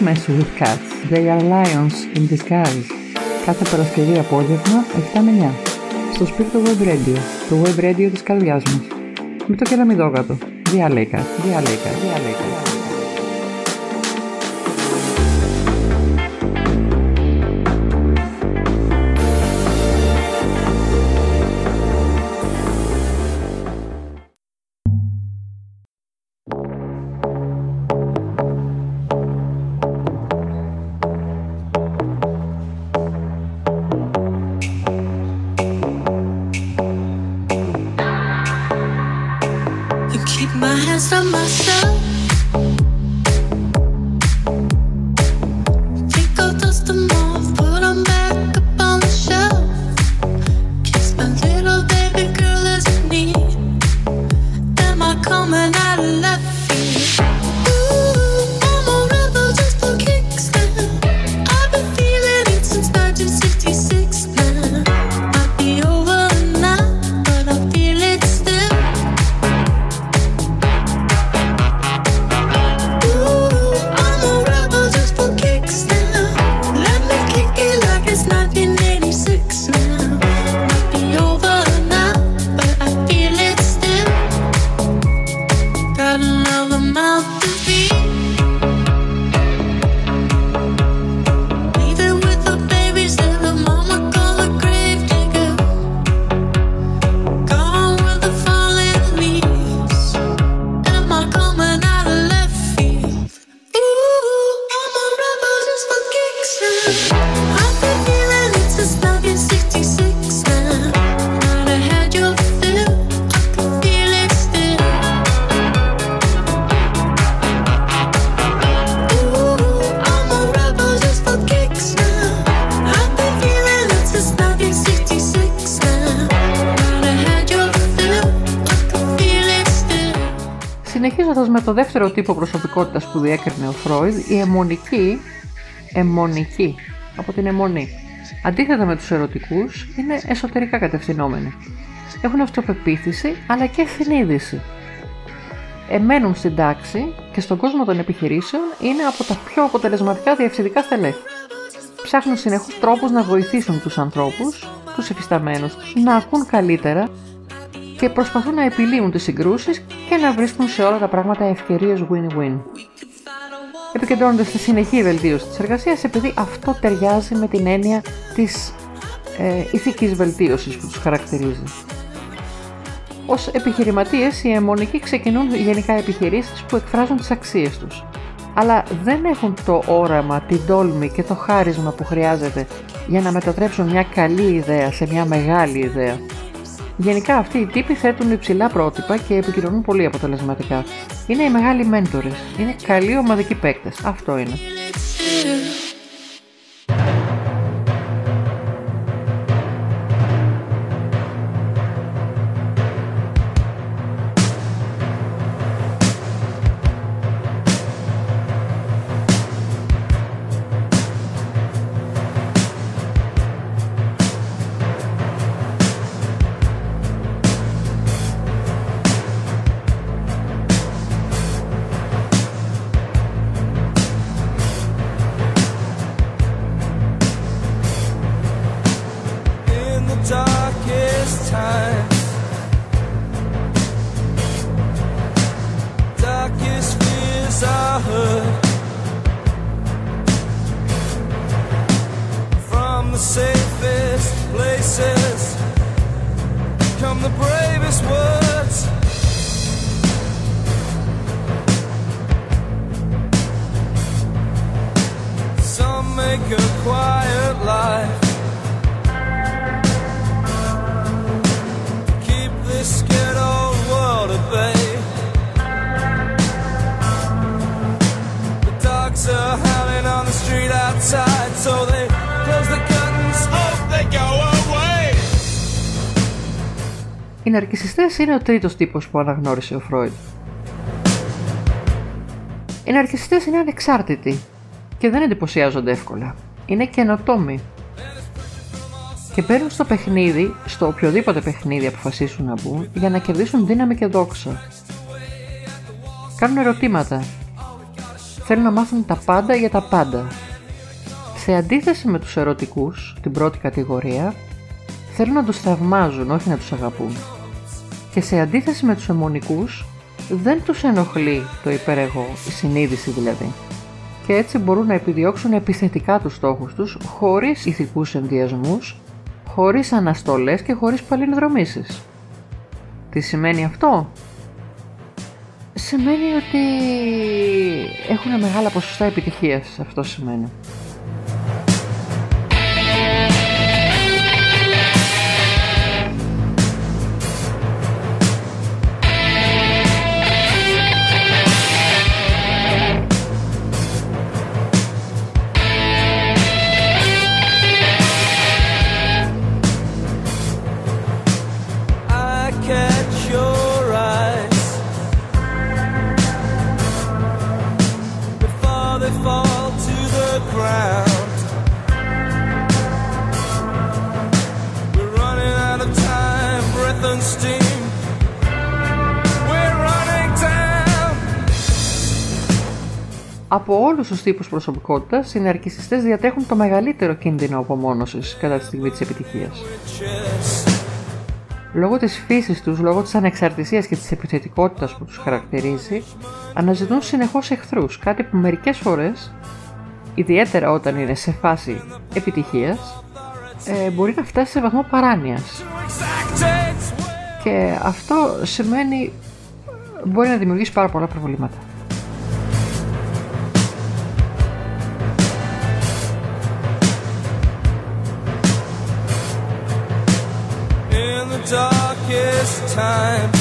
mess with cats. They are lions in disguise. Κάθε Παρασκευή απόγευμα 7 με 9. Στο σπίτι του Web Radio. Το Web Radio της καρδιάς μας. Με το κεραμιδόγατο. Διάλεκα, διάλεκα, διάλεκα. Το δεύτερο τύπο προσωπικότητας που διέκρινε ο Φρόιδ, η αιμονική, αιμονική, από την αιμονή. Αντίθετα με τους ερωτικούς, είναι εσωτερικά κατευθυνόμενοι. Έχουν αυτοπεποίθηση αλλά και συνείδηση. Εμένουν στην τάξη και στον κόσμο των επιχειρήσεων είναι από τα πιο αποτελεσματικά διευθυντικά στελέχη. Ψάχνουν συνεχώς τρόπους να βοηθήσουν τους ανθρώπους, τους εφισταμένους, να ακούν καλύτερα και προσπαθούν να επιλύουν τις συγκρούσεις και να βρίσκουν σε όλα τα πράγματα ευκαιρίες win-win. Επικεντρώνονται στη συνεχή βελτίωση της εργασίας επειδή αυτό ταιριάζει με την έννοια της ε, ηθικής βελτίωσης που τους χαρακτηρίζει. Ως επιχειρηματίες, οι αιμονικοί ξεκινούν γενικά επιχειρήσεις που εκφράζουν τις αξίες τους. Αλλά δεν έχουν το όραμα, την τόλμη και το χάρισμα που χρειάζεται για να μετατρέψουν μια καλή ιδέα σε μια μεγάλη ιδέα. Γενικά αυτοί οι τύποι θέτουν υψηλά πρότυπα και επικοινωνούν πολύ αποτελεσματικά. Είναι οι μεγάλοι μέντορες. Είναι καλοί ομαδικοί παίκτες. Αυτό είναι. Οι ναρκισιστές είναι ο τρίτος τύπος που αναγνώρισε ο Φρόιντ. Οι ναρκισιστές είναι ανεξάρτητοι και δεν εντυπωσιάζονται εύκολα. Είναι καινοτόμοι. Και παίρνουν στο παιχνίδι, στο οποιοδήποτε παιχνίδι αποφασίσουν να μπουν, για να κερδίσουν δύναμη και δόξα. Κάνουν ερωτήματα. θέλουν να μάθουν τα πάντα για τα πάντα. Σε αντίθεση με τους ερωτικούς, την πρώτη κατηγορία, θέλουν να τους θαυμάζουν, όχι να τους αγαπούν. Και σε αντίθεση με τους αιμονικούς, δεν τους ενοχλεί το υπερεγώ, η συνείδηση δηλαδή. Και έτσι μπορούν να επιδιώξουν επιθετικά τους στόχους τους, χωρίς ηθικούς ενδιασμούς, χωρίς αναστολές και χωρίς παλινδρομήσεις. Τι σημαίνει αυτό; Σημαίνει ότι έχουν μεγάλα ποσοστά επιτυχίας, αυτό σημαίνει. Από όλους τους τύπους προσωπικότητας, οι ναρκισιστές διατέχουν το μεγαλύτερο κίνδυνο απομόνωσης κατά τη στιγμή της επιτυχίας. Λόγω της φύσης τους, λόγω της ανεξαρτησίας και της επιθετικότητας που τους χαρακτηρίζει, αναζητούν συνεχώς εχθρούς, κάτι που μερικές φορές, ιδιαίτερα όταν είναι σε φάση επιτυχίας, ε, μπορεί να φτάσει σε βαθμό παράνοιας. Και αυτό σημαίνει μπορεί να δημιουργήσει πάρα πολλά προβλήματα. Darkest times.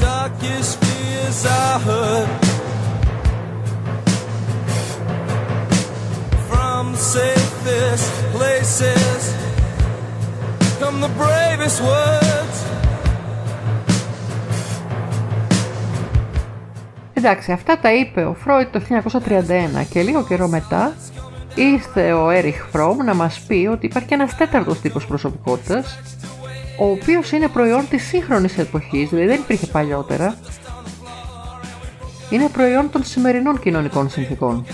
Darkest fears I heard from the safest places come the bravest words. Εντάξει, αυτά τα είπε ο Φρόιτ το 1931 και λίγο καιρό μετά ήρθε ο Έριχ Φρόμ να μας πει ότι υπάρχει ένας τέταρτος τύπος προσωπικότητας ο οποίος είναι προϊόν της σύγχρονης εποχής, δηλαδή δεν υπήρχε παλιότερα είναι προϊόν των σημερινών κοινωνικών συνθήκων.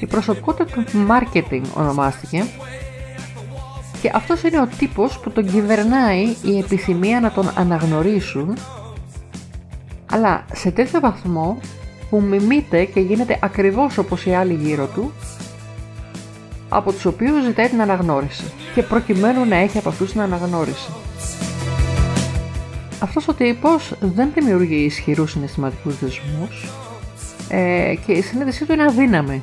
Η προσωπικότητα του marketing ονομάστηκε και αυτός είναι ο τύπος που τον κυβερνάει η επιθυμία να τον αναγνωρίσουν αλλά σε τέτοιο βαθμό που μιμείται και γίνεται ακριβώς όπως οι άλλοι γύρω του από τους οποίους ζητάει την αναγνώριση και προκειμένου να έχει από αυτούς την αναγνώριση. Αυτός ο τύπος δεν δημιουργεί ισχυρούς συναισθηματικούς δεσμούς ε, και η συνείδησή του είναι αδύναμη.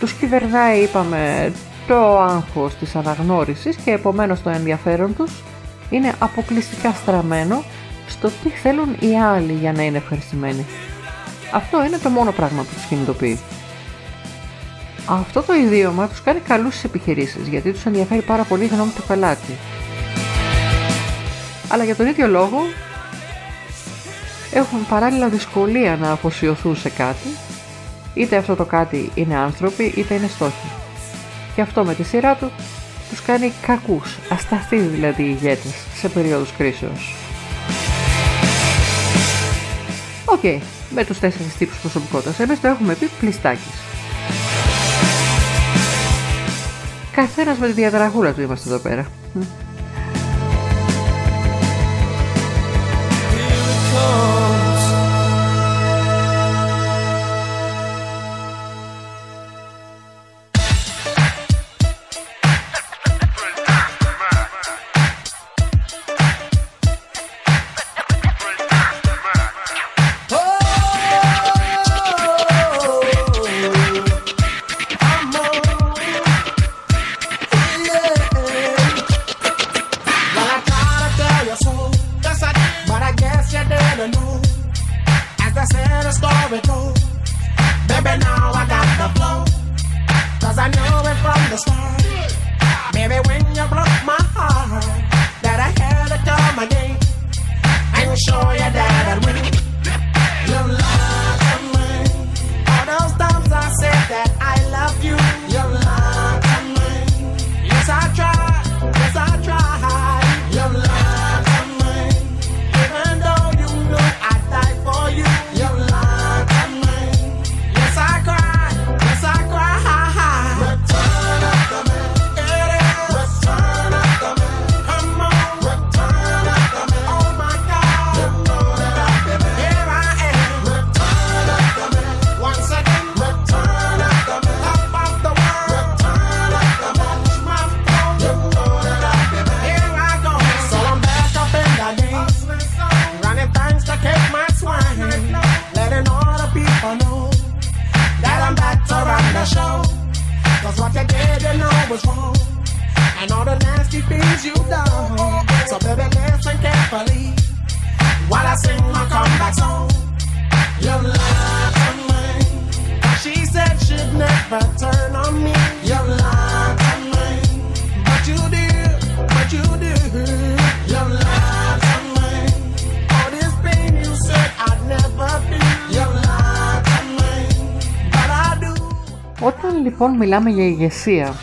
Τους κυβερνάει, είπαμε, το άγχος της αναγνώρισης και επομένως το ενδιαφέρον τους είναι αποκλειστικά στραμμένο στο τι θέλουν οι άλλοι για να είναι ευχαριστημένοι. Αυτό είναι το μόνο πράγμα που τους κινητοποιεί. Αυτό το ιδίωμα τους κάνει καλούς στις επιχειρήσεις γιατί τους ενδιαφέρει πάρα πολύ η γνώμη του πελάτη. Αλλά για τον ίδιο λόγο έχουν παράλληλα δυσκολία να αφοσιωθούν σε κάτι είτε αυτό το κάτι είναι άνθρωποι είτε είναι στόχοι. Και αυτό με τη σειρά του τους κάνει κακούς, ασταθείς δηλαδή ηγέτες σε περίοδους κρίσεως. OK, okay, με τους τέσσερις τύπους προσωπικότητας εμείς το έχουμε πει πλειστάκις. Καθένας με τη διαδραγούλα του είμαστε εδώ πέρα. Μιλάμε για ηγεσία,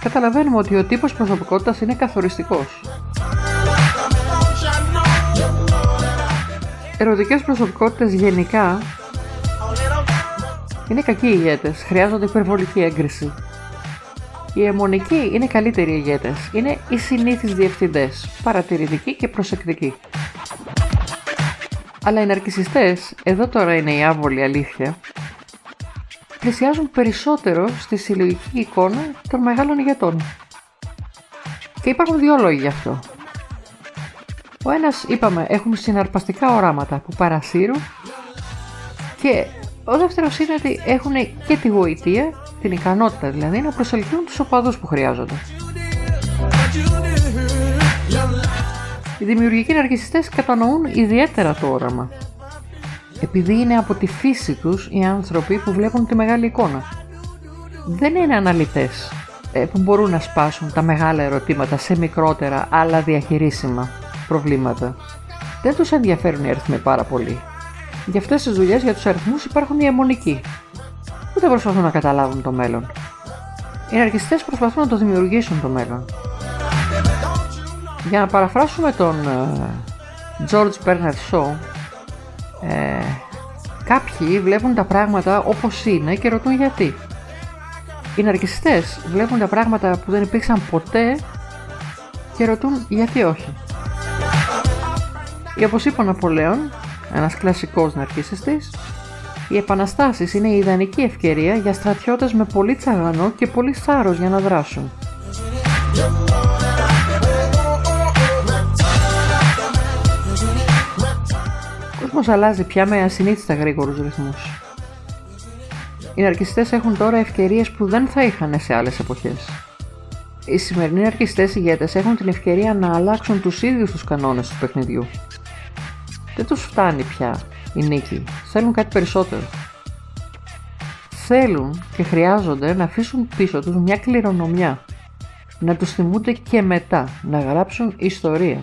καταλαβαίνουμε ότι ο τύπος προσωπικότητας είναι καθοριστικός. Ερωτικές προσωπικότητες γενικά είναι κακοί ηγέτες, χρειάζονται υπερβολική έγκριση. Οι αιμονικοί είναι καλύτεροι ηγέτες, είναι οι συνήθεις διευθυντές, παρατηρητικοί και προσεκτικοί. Αλλά οι ναρκισιστές, εδώ τώρα είναι η άβολη αλήθεια, πλησιάζουν περισσότερο στη συλλογική εικόνα των μεγάλων ηγετών. Και υπάρχουν δύο λόγοι γι' αυτό. Ο ένας, είπαμε, έχουν συναρπαστικά οράματα που παρασύρουν και ο δεύτερος είναι ότι έχουν και τη γοητεία, την ικανότητα δηλαδή, να προσελκύουν τους οπαδούς που χρειάζονται. Οι δημιουργικοί ναρκισιστές κατανοούν ιδιαίτερα το όραμα επειδή είναι από τη φύση τους οι άνθρωποι που βλέπουν τη μεγάλη εικόνα. Δεν είναι αναλυτές ε, που μπορούν να σπάσουν τα μεγάλα ερωτήματα σε μικρότερα αλλά διαχειρίσιμα προβλήματα. Δεν τους ενδιαφέρουν οι αριθμοί πάρα πολύ. Για αυτές τις δουλειές, για τους αριθμούς υπάρχουν οι αιμονικοί. Ούτε προσπαθούν να καταλάβουν το μέλλον. Οι ναρκιστές προσπαθούν να το δημιουργήσουν το μέλλον. Για να παραφράσουμε τον ε, George Bernard Shaw, ε, κάποιοι βλέπουν τα πράγματα όπως είναι και ρωτούν γιατί. Οι ναρκιστές βλέπουν τα πράγματα που δεν υπήρξαν ποτέ και ρωτούν γιατί όχι. Ή όπως είπε ο Ναπολέον, ένας κλασικός ναρκισιστής, οι επαναστάσεις είναι η ιδανική ευκαιρία για στρατιώτες με πολύ τσαγανό και πολύ θάρρος για να δράσουν. Κόσμος αλλάζει πια με ασυνήθιστα γρήγορους ρυθμούς. Οι ναρκιστές έχουν τώρα ευκαιρίες που δεν θα είχαν σε άλλες εποχές. Οι σημερινοί ναρκιστές ηγέτες έχουν την ευκαιρία να αλλάξουν τους ίδιους τους κανόνες του παιχνιδιού. Δεν τους φτάνει πια η νίκη, θέλουν κάτι περισσότερο. Θέλουν και χρειάζονται να αφήσουν πίσω τους μια κληρονομιά, να τους θυμούνται και μετά, να γράψουν ιστορία.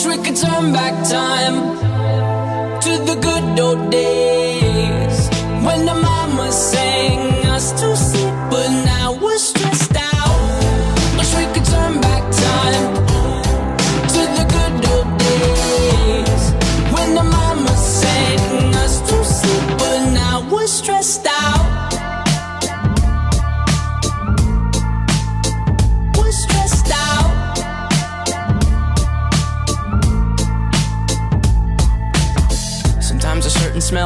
Wish we could turn back time to the good old days. When the mama sang us to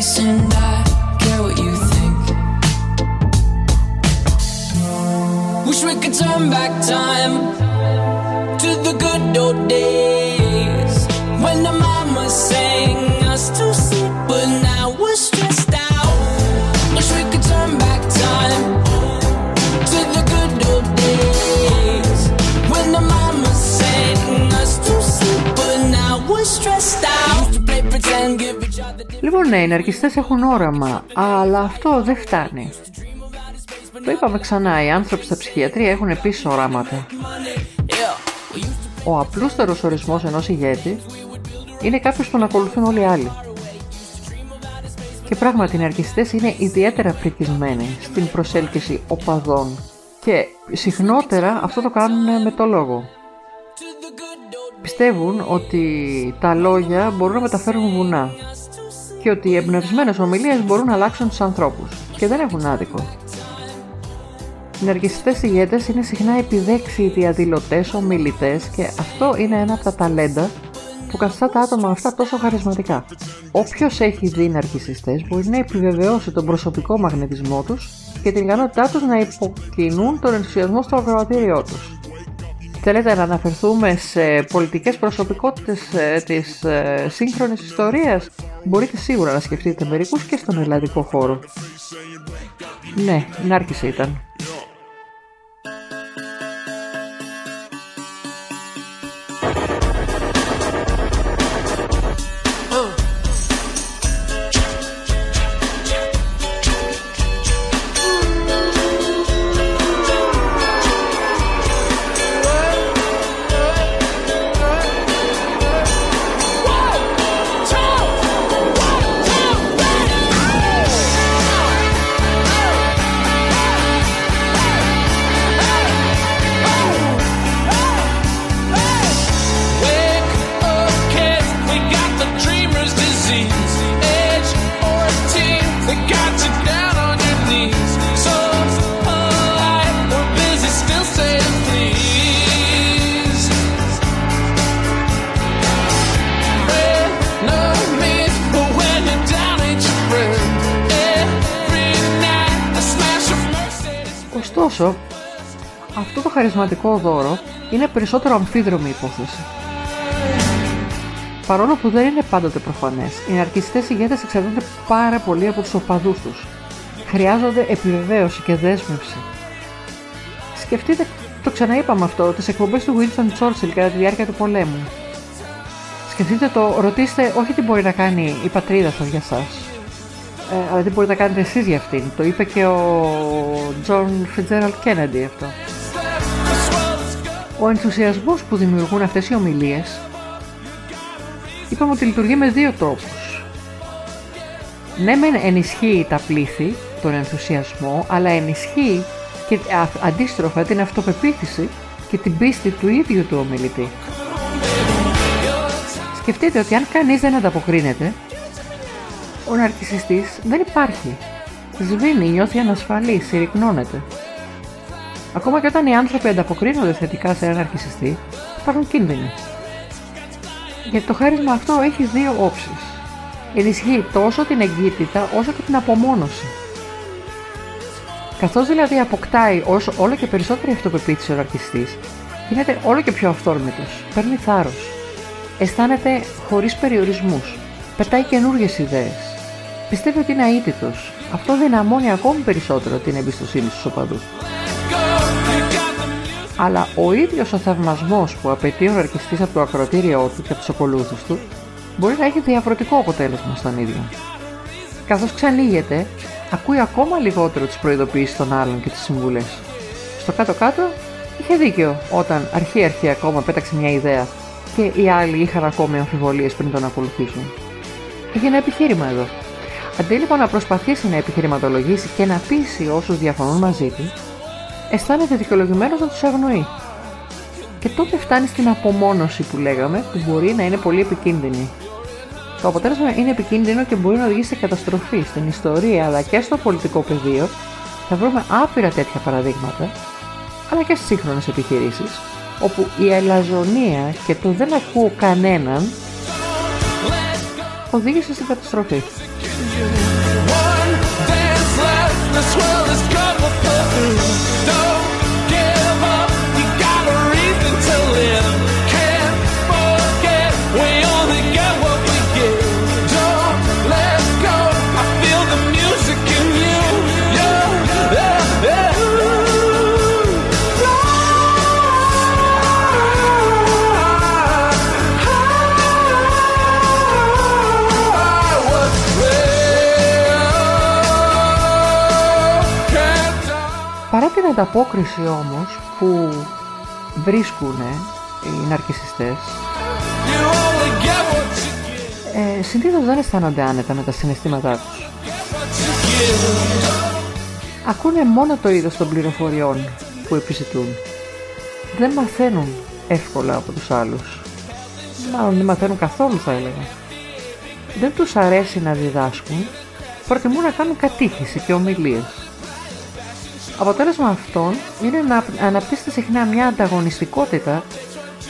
and I care what you think. Wish we could turn back time to the good old days when the ναι, οι ναρκιστές έχουν όραμα, αλλά αυτό δεν φτάνει. Το είπαμε ξανά, οι άνθρωποι στα ψυχιατρία έχουν επίσης οράματα. Ο απλούστερος ορισμός ενός ηγέτη είναι κάποιος που να ακολουθούν όλοι οι άλλοι. Και πράγματι οι ναρκιστές είναι ιδιαίτερα φρικισμένοι στην προσέλκυση οπαδών και συχνότερα αυτό το κάνουν με το λόγο. Πιστεύουν ότι τα λόγια μπορούν να μεταφέρουν βουνά και ότι οι εμπνευσμένες ομιλίες μπορούν να αλλάξουν τους ανθρώπους και δεν έχουν άδικο. Οι ναρκιστές ηγέτες είναι συχνά επιδέξιοι διαδηλωτές, ομιλητές και αυτό είναι ένα από τα ταλέντα που καθιστά τα άτομα αυτά τόσο χαρισματικά. Όποιος έχει δει ναρκιστές μπορεί να επιβεβαιώσει τον προσωπικό μαγνητισμό τους και την ικανότητά τους να υποκινούν τον ενθουσιασμό στο ακροατήριό τους. Θέλετε να αναφερθούμε σε πολιτικές προσωπικότητες ε, της ε, σύγχρονης ιστορίας; Μπορείτε σίγουρα να σκεφτείτε μερικούς και στον ελλαδικό χώρο. Ναι, νάρκησε ήταν. Αυτό το χαρισματικό δώρο είναι περισσότερο αμφίδρομη υπόθεση. Παρόλο που δεν είναι πάντοτε προφανές, οι ναρκιστές ηγέτες εξαρτώνται πάρα πολύ από τους οπαδούς τους. Χρειάζονται επιβεβαίωση και δέσμευση. Σκεφτείτε, το ξαναείπαμε αυτό, τις εκπομπές του Winston Churchill κατά τη διάρκεια του πολέμου. Σκεφτείτε το, ρωτήστε όχι τι μπορεί να κάνει η πατρίδα σας για σας, ε, αλλά τι μπορείτε να κάνετε εσείς για αυτήν. Το είπε και ο John Fitzgerald Kennedy αυτό. Ο ενθουσιασμός που δημιουργούν αυτές οι ομιλίες είπαμε ότι λειτουργεί με δύο τρόπους. Ναι μεν ενισχύει τα πλήθη, τον ενθουσιασμό, αλλά ενισχύει και αντίστροφα την αυτοπεποίθηση και την πίστη του ίδιου του ομιλητή. Σκεφτείτε ότι αν κανείς δεν ανταποκρίνεται, ο ναρκισιστής δεν υπάρχει. Σβήνει, νιώθει ανασφαλής, συρρυκνώνεται. Ακόμα και όταν οι άνθρωποι ανταποκρίνονται θετικά σε έναν ναρκισιστή, υπάρχουν κίνδυνοι. Γιατί το χάρισμα αυτό έχει δύο όψεις. Ενισχύει τόσο την εγκύτητα όσο και την απομόνωση. Καθώς δηλαδή αποκτάει όσο όλο και περισσότερη αυτοπεποίθηση ο ναρκιστής, γίνεται όλο και πιο αυθόρμητος, παίρνει θάρρος, αισθάνεται χωρίς περιορισμούς, πετάει καινούργιες ιδέες, πιστεύει ότι είναι αίτητος. Αυτό δυναμώνει ακόμη περισσότερο την εμπιστοσύνη στους οπαδούς. Αλλά ο ίδιος ο θαυμασμός που απαιτεί ο ναρκιστής από το ακροτήριό του και από τους ακολούθους του μπορεί να έχει διαφορετικό αποτέλεσμα στον ίδιο. Καθώς ξανοίγεται, ακούει ακόμα λιγότερο τις προειδοποιήσεις των άλλων και τις συμβουλές. Στο κάτω-κάτω είχε δίκιο όταν αρχή-αρχή ακόμα πέταξε μια ιδέα και οι άλλοι είχαν ακόμη αμφιβολίες πριν τον ακολουθήσουν. Έχει ένα επιχείρημα εδώ. Αντί λοιπόν να προσπαθήσει να επιχειρηματολογήσει και να πείσει όσους διαφωνούν μαζί του, αισθάνεται δικαιολογημένος να τους αγνοεί. Και τότε φτάνει στην απομόνωση που λέγαμε, που μπορεί να είναι πολύ επικίνδυνη. Το αποτέλεσμα είναι επικίνδυνο και μπορεί να οδηγήσει σε καταστροφή στην ιστορία αλλά και στο πολιτικό πεδίο. Θα βρούμε άπειρα τέτοια παραδείγματα, αλλά και στι σύγχρονες επιχειρήσεις, όπου η ελαζονία και το δεν ακούω κανέναν οδήγησε στην καταστροφή. Ανταπόκριση όμως που βρίσκουν οι ναρκισιστές, ε, συνήθως δεν αισθάνονται άνετα με τα συναισθήματά τους. Ακούνε μόνο το είδος των πληροφοριών που επιζητούν. Δεν μαθαίνουν εύκολα από τους άλλους. Μάλλον δεν μαθαίνουν καθόλου θα έλεγα. Δεν τους αρέσει να διδάσκουν, προτιμούν να κάνουν κατήχηση και ομιλίες. Αποτέλεσμα αυτών είναι να αναπτύσσεται συχνά μια ανταγωνιστικότητα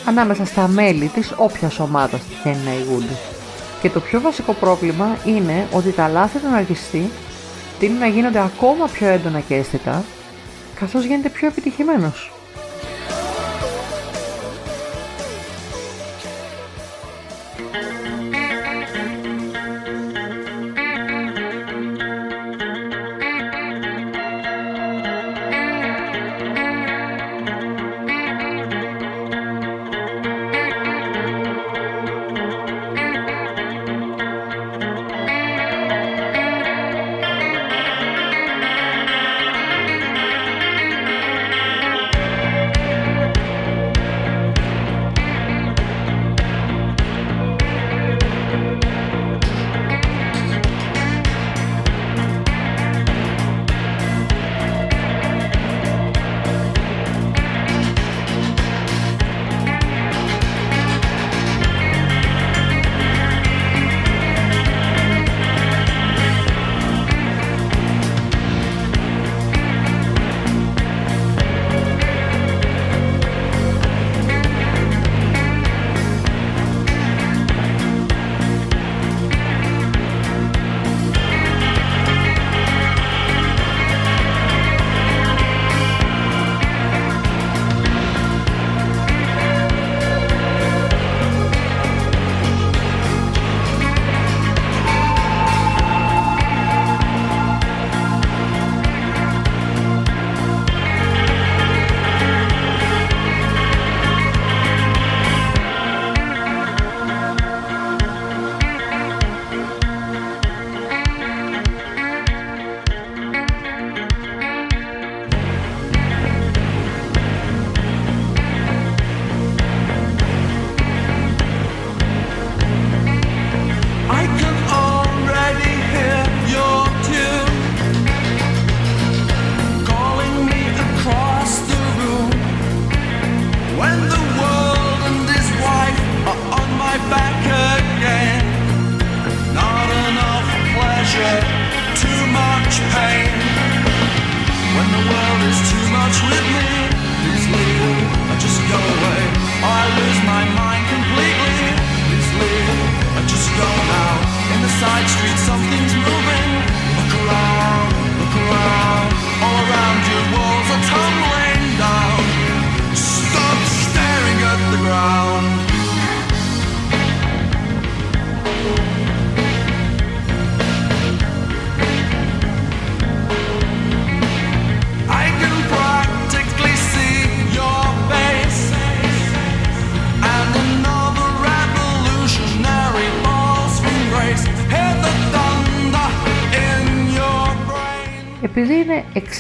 ανάμεσα στα μέλη της όποιας ομάδας τυχαίνει να ηγούνται. Και το πιο βασικό πρόβλημα είναι ότι τα λάθη του ναρκιστή τείνουν να γίνονται ακόμα πιο έντονα και αίσθητα, καθώς γίνεται πιο επιτυχημένος.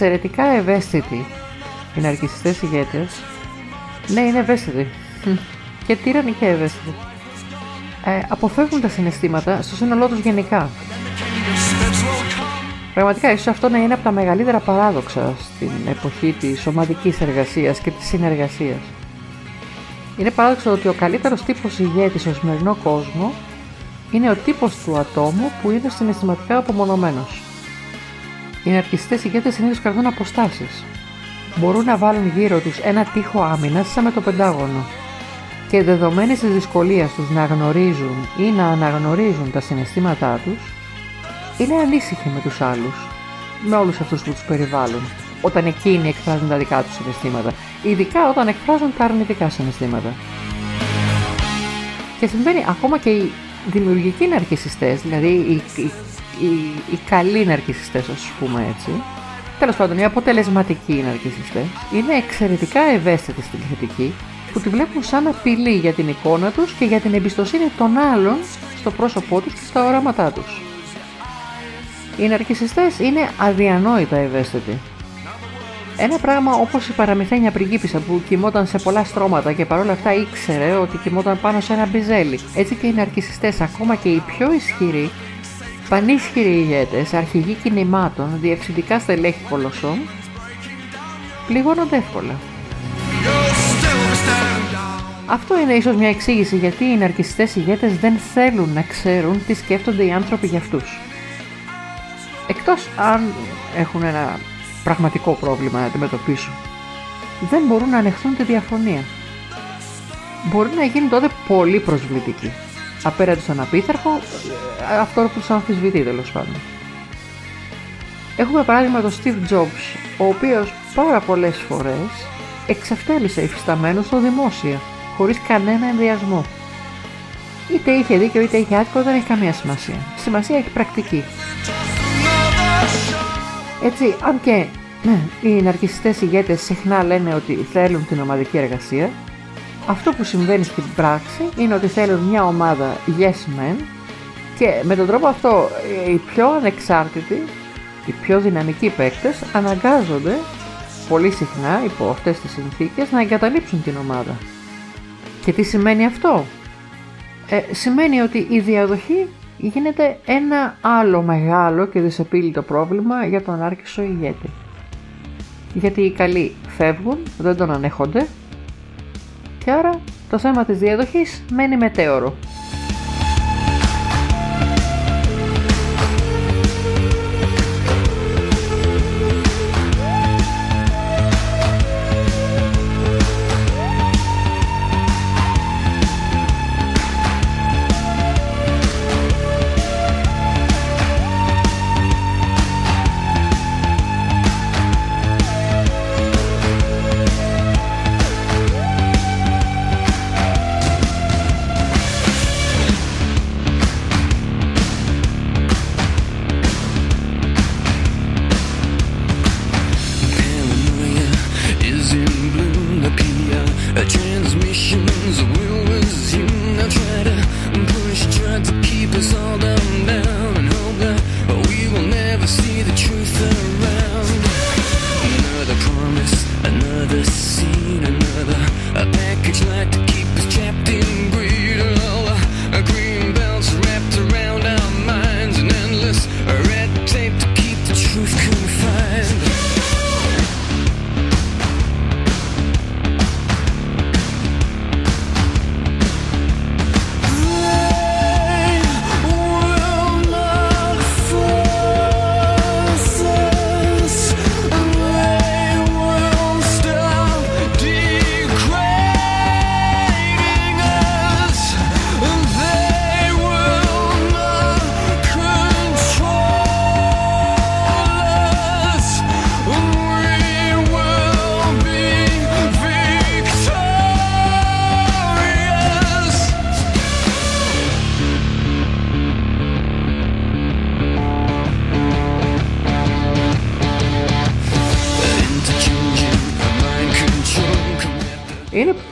Εξαιρετικά ευαίσθητοι οι ναρκιστές ηγέτες. Ναι, είναι ευαίσθητοι. Και τύρανοι και ευαίσθητοι. Ε, αποφεύγουν τα συναισθήματα στο σύνολό τους γενικά. Πραγματικά, ίσως αυτό να είναι από τα μεγαλύτερα παράδοξα στην εποχή της ομαδικής εργασίας και της συνεργασίας. Είναι παράδοξο ότι ο καλύτερος τύπος ηγέτης στο σημερινό κόσμο είναι ο τύπος του ατόμου που είναι συναισθηματικά απομονωμένος. Οι ναρκιστέ ηγέτες συνήθως κρατούν αποστάσεις. Μπορούν να βάλουν γύρω τους ένα τείχο άμυνας σαν με το Πεντάγωνο. Και δεδομένη της δυσκολίας τους να γνωρίζουν ή να αναγνωρίζουν τα συναισθήματά τους, είναι ανήσυχοι με τους άλλους, με όλους αυτούς που τους περιβάλλουν, όταν εκείνοι εκφράζουν τα δικά τους συναισθήματα, ειδικά όταν εκφράζουν τα αρνητικά συναισθήματα. Και συμβαίνει ακόμα και οι δημιουργικοί ναρκιστές, δηλαδή οι, οι οι, οι καλοί ναρκισιστές, ας πούμε έτσι, τέλος πάντων οι αποτελεσματικοί ναρκισιστές, είναι εξαιρετικά ευαίσθητοι στην κριτική που τη βλέπουν σαν απειλή για την εικόνα τους και για την εμπιστοσύνη των άλλων στο πρόσωπό τους και στα οράματά τους. Οι ναρκισιστές είναι αδιανόητα ευαίσθητοι. Ένα πράγμα όπως η παραμυθένια πριγκίπισσα που κοιμόταν σε πολλά στρώματα και παρόλα αυτά ήξερε ότι κοιμόταν πάνω σε ένα μπιζέλι. Έτσι και οι ναρκισιστές, ακόμα και οι πιο ισχυροί, πανίσχυροι ηγέτες, αρχηγοί κινημάτων, διευθυντικά στελέχη κολοσσών, πληγώνονται εύκολα. Αυτό είναι ίσως μια εξήγηση γιατί οι ναρκιστές ηγέτες δεν θέλουν να ξέρουν τι σκέφτονται οι άνθρωποι για αυτούς. Εκτός αν έχουν ένα πραγματικό πρόβλημα να αντιμετωπίσουν. Δεν μπορούν να ανεχθούν τη διαφωνία. Μπορεί να γίνουν τότε πολύ προσβλητικοί. Απέναντι στον απίθαρχο, αυτό που τους αμφισβητεί τέλος πάντων. Έχουμε παράδειγμα τον Steve Jobs, ο οποίος πάρα πολλές φορές εξευτέλισε υφισταμένους στο δημόσια, χωρίς κανένα ενδιασμό. Είτε είχε δίκιο είτε είχε άδικο δεν έχει καμία σημασία. Σημασία έχει πρακτική. Έτσι, αν και ναι, οι ναρκιστές ηγέτες συχνά λένε ότι θέλουν την ομαδική εργασία, αυτό που συμβαίνει στην πράξη είναι ότι θέλουν μια ομάδα yes men και με τον τρόπο αυτό οι πιο ανεξάρτητοι, οι πιο δυναμικοί παίκτες αναγκάζονται πολύ συχνά υπό αυτές τις συνθήκες να εγκαταλείψουν την ομάδα. Και τι σημαίνει αυτό; Ε, σημαίνει ότι η διαδοχή γίνεται ένα άλλο μεγάλο και δυσεπίλητο πρόβλημα για τον άρχισο ηγέτη. Γιατί οι καλοί φεύγουν, δεν τον ανέχονται και άρα το θέμα της διαδοχής μένει μετέωρο.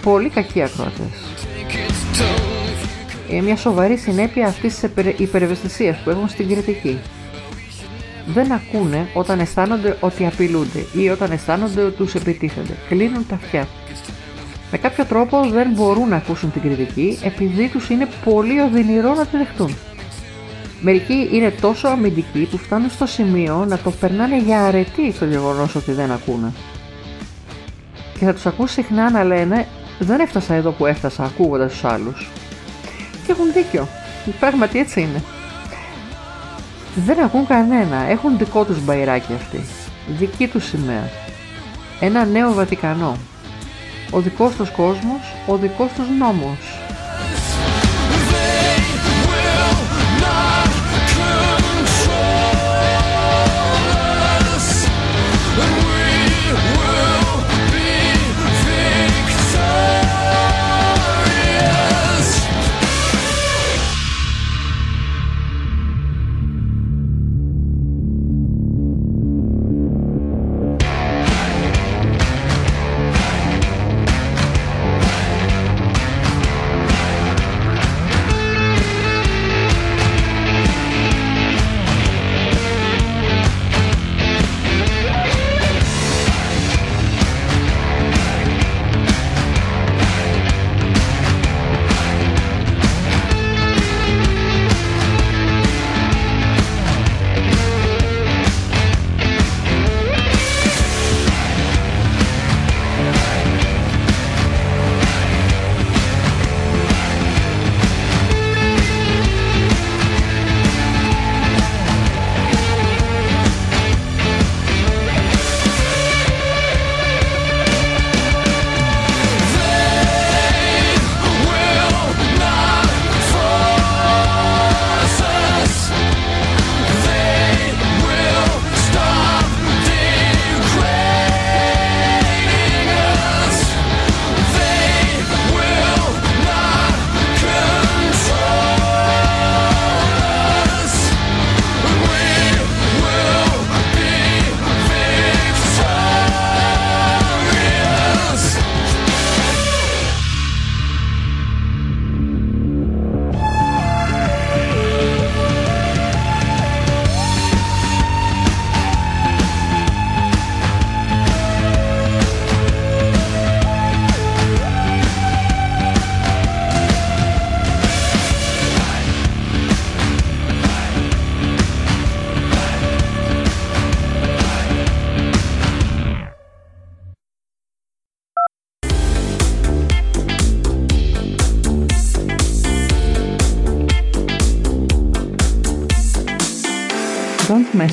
Πολύ κακοί ακρότες. Είναι μια σοβαρή συνέπεια αυτής της υπερευαισθησίας που έχουν στην κριτική. Δεν ακούνε όταν αισθάνονται ότι απειλούνται ή όταν αισθάνονται ότι τους επιτίθενται. Κλείνουν τα αυτιά. Με κάποιο τρόπο δεν μπορούν να ακούσουν την κριτική επειδή τους είναι πολύ οδυνηρό να τη δεχτούν. Μερικοί είναι τόσο αμυντικοί που φτάνουν στο σημείο να το περνάνε για αρετή το γεγονός ότι δεν ακούνε. Και θα τους ακούσει συχνά να λένε δεν έφτασα εδώ που έφτασα ακούγοντας τους άλλους. Και έχουν δίκιο. Πράγματι έτσι είναι. Δεν ακούν κανένα. Έχουν δικό τους μπαϊράκι αυτοί. Δική τους σημαία. Ένα νέο Βατικανό. Ο δικός τους κόσμος, ο δικός τους νόμος.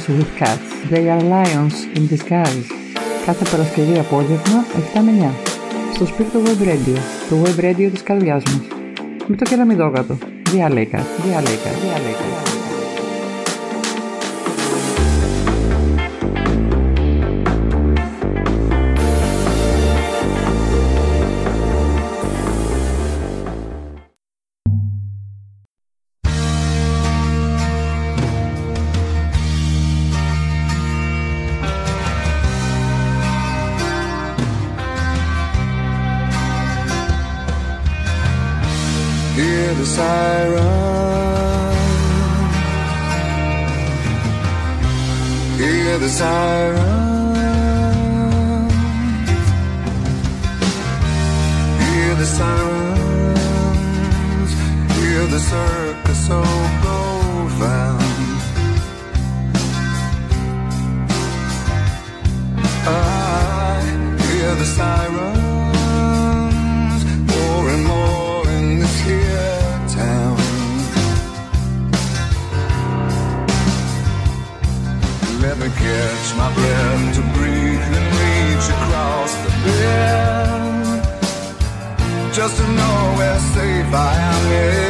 Christmas with cats. They are lions in disguise. Κάθε Παρασκευή απόγευμα 7 με 9. Στο σπίτι του Web Radio. Το Web Radio της καρδιάς μας. Με το κεραμιδόγατο. Διαλέκα, διαλέκα, διαλέκα. Let me catch my breath to breathe and reach across the bed. Just to know where safe I am,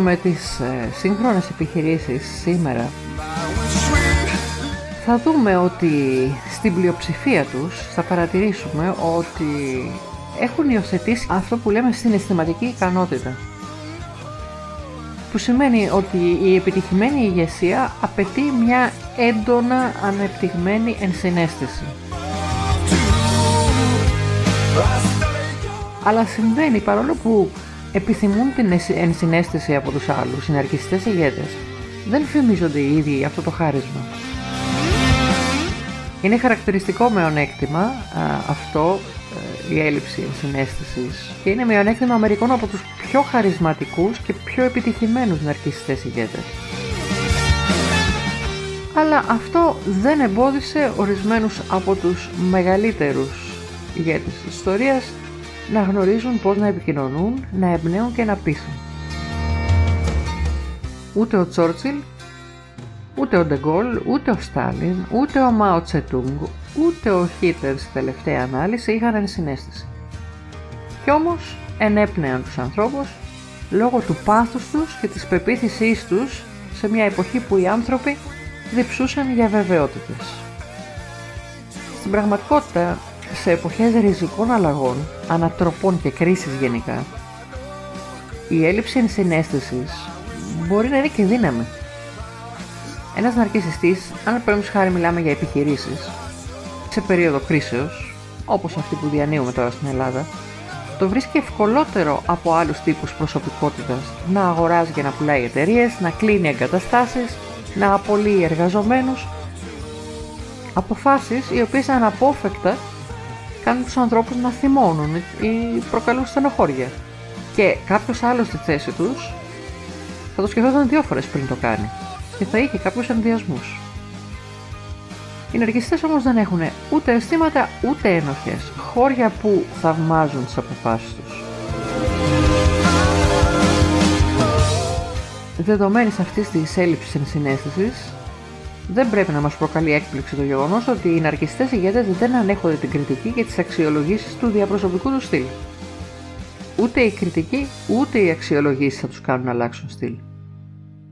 κοιτάξουμε τις ε, σύγχρονες επιχειρήσεις σήμερα θα δούμε ότι στην πλειοψηφία τους θα παρατηρήσουμε ότι έχουν υιοθετήσει αυτό που λέμε συναισθηματική ικανότητα που σημαίνει ότι η επιτυχημένη ηγεσία απαιτεί μια έντονα ανεπτυγμένη ενσυναίσθηση. Αλλά συμβαίνει παρόλο που επιθυμούν την ενσυναίσθηση από τους άλλους, οι ναρκιστές ηγέτες. Δεν φημίζονται οι ίδιοι αυτό το χάρισμα. Είναι χαρακτηριστικό μειονέκτημα αυτό, ε, η έλλειψη ενσυναίσθησης και είναι μειονέκτημα μερικών από τους πιο χαρισματικούς και πιο επιτυχημένους ναρκιστές ηγέτες. Αλλά αυτό δεν εμπόδισε ορισμένους από τους μεγαλύτερους ηγέτες της ιστορίας να γνωρίζουν πώς να επικοινωνούν, να εμπνέουν και να πείθουν. Ούτε ο Τσόρτσιλ, ούτε ο Ντεγκόλ, ούτε ο Στάλιν, ούτε ο Μάο Τσετούγκ, ούτε ο Χίτερ στη τελευταία ανάλυση είχαν ενσυναίσθηση. Κι όμως ενέπνεαν τους ανθρώπους λόγω του πάθους τους και της πεποίθησής τους σε μια εποχή που οι άνθρωποι διψούσαν για βεβαιότητες. Στην πραγματικότητα σε εποχές ριζικών αλλαγών, ανατροπών και κρίσης γενικά, η έλλειψη ενσυναίσθησης μπορεί να είναι και δύναμη. Ένας ναρκισιστής, αν πρέπει χάρη μιλάμε για επιχειρήσεις, σε περίοδο κρίσεως, όπως αυτή που διανύουμε τώρα στην Ελλάδα, το βρίσκει ευκολότερο από άλλους τύπους προσωπικότητας να αγοράζει και να πουλάει εταιρείες, να κλείνει εγκαταστάσεις, να απολύει εργαζομένους. Αποφάσεις οι οποίες αναπόφευκτα κάνουν τους ανθρώπους να θυμώνουν ή προκαλούν στενοχώρια. Και κάποιος άλλος στη θέση τους θα το σκεφτόταν δύο φορές πριν το κάνει και θα είχε κάποιους ενδιασμούς. Οι ναρκιστές όμως δεν έχουν ούτε αισθήματα ούτε ένοχες, χώρια που θαυμάζουν τις αποφάσεις τους. Δεδομένης αυτής της έλλειψης ενσυναίσθησης, δεν πρέπει να μας προκαλεί έκπληξη το γεγονός ότι οι ναρκιστές ηγέτες δεν ανέχονται την κριτική και τις αξιολογήσεις του διαπροσωπικού του στυλ. Ούτε η κριτική ούτε οι αξιολογήσεις θα τους κάνουν να αλλάξουν στυλ.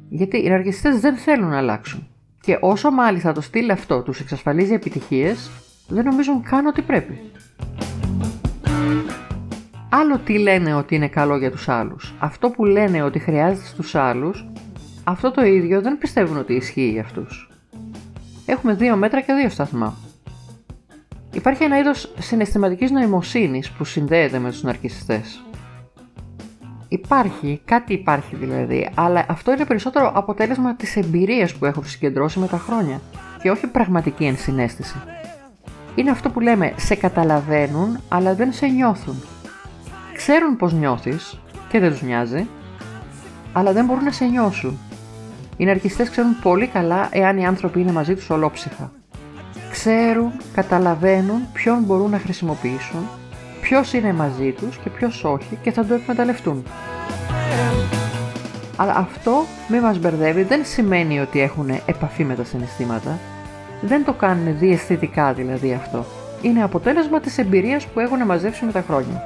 Γιατί οι ναρκιστές δεν θέλουν να αλλάξουν. Και όσο μάλιστα το στυλ αυτό τους εξασφαλίζει επιτυχίες, δεν νομίζουν καν ότι πρέπει. Άλλο τι λένε ότι είναι καλό για τους άλλους. Αυτό που λένε ότι χρειάζεται στους άλλους, αυτό το ίδιο δεν πιστεύουν ότι ισχύει για αυτούς. Έχουμε δύο μέτρα και δύο σταθμά. Υπάρχει ένα είδος συναισθηματικής νοημοσύνης που συνδέεται με τους ναρκιστές. Υπάρχει, κάτι υπάρχει δηλαδή, αλλά αυτό είναι περισσότερο αποτέλεσμα της εμπειρίας που έχω συγκεντρώσει με τα χρόνια και όχι πραγματική ενσυναίσθηση. Είναι αυτό που λέμε, σε καταλαβαίνουν αλλά δεν σε νιώθουν. Ξέρουν πως νιώθεις και δεν τους νοιάζει, αλλά δεν μπορούν να σε νιώσουν. Οι ναρκιστές ξέρουν πολύ καλά εάν οι άνθρωποι είναι μαζί τους ολόψυχα. Ξέρουν, καταλαβαίνουν ποιον μπορούν να χρησιμοποιήσουν ποιος είναι μαζί τους και ποιος όχι και θα το εκμεταλλευτούν. Αλλά αυτό μη μας μπερδεύει, δεν σημαίνει ότι έχουν επαφή με τα συναισθήματα. Δεν το κάνουν διαισθητικά δηλαδή αυτό. Είναι αποτέλεσμα της εμπειρίας που έχουν μαζέψει με τα χρόνια.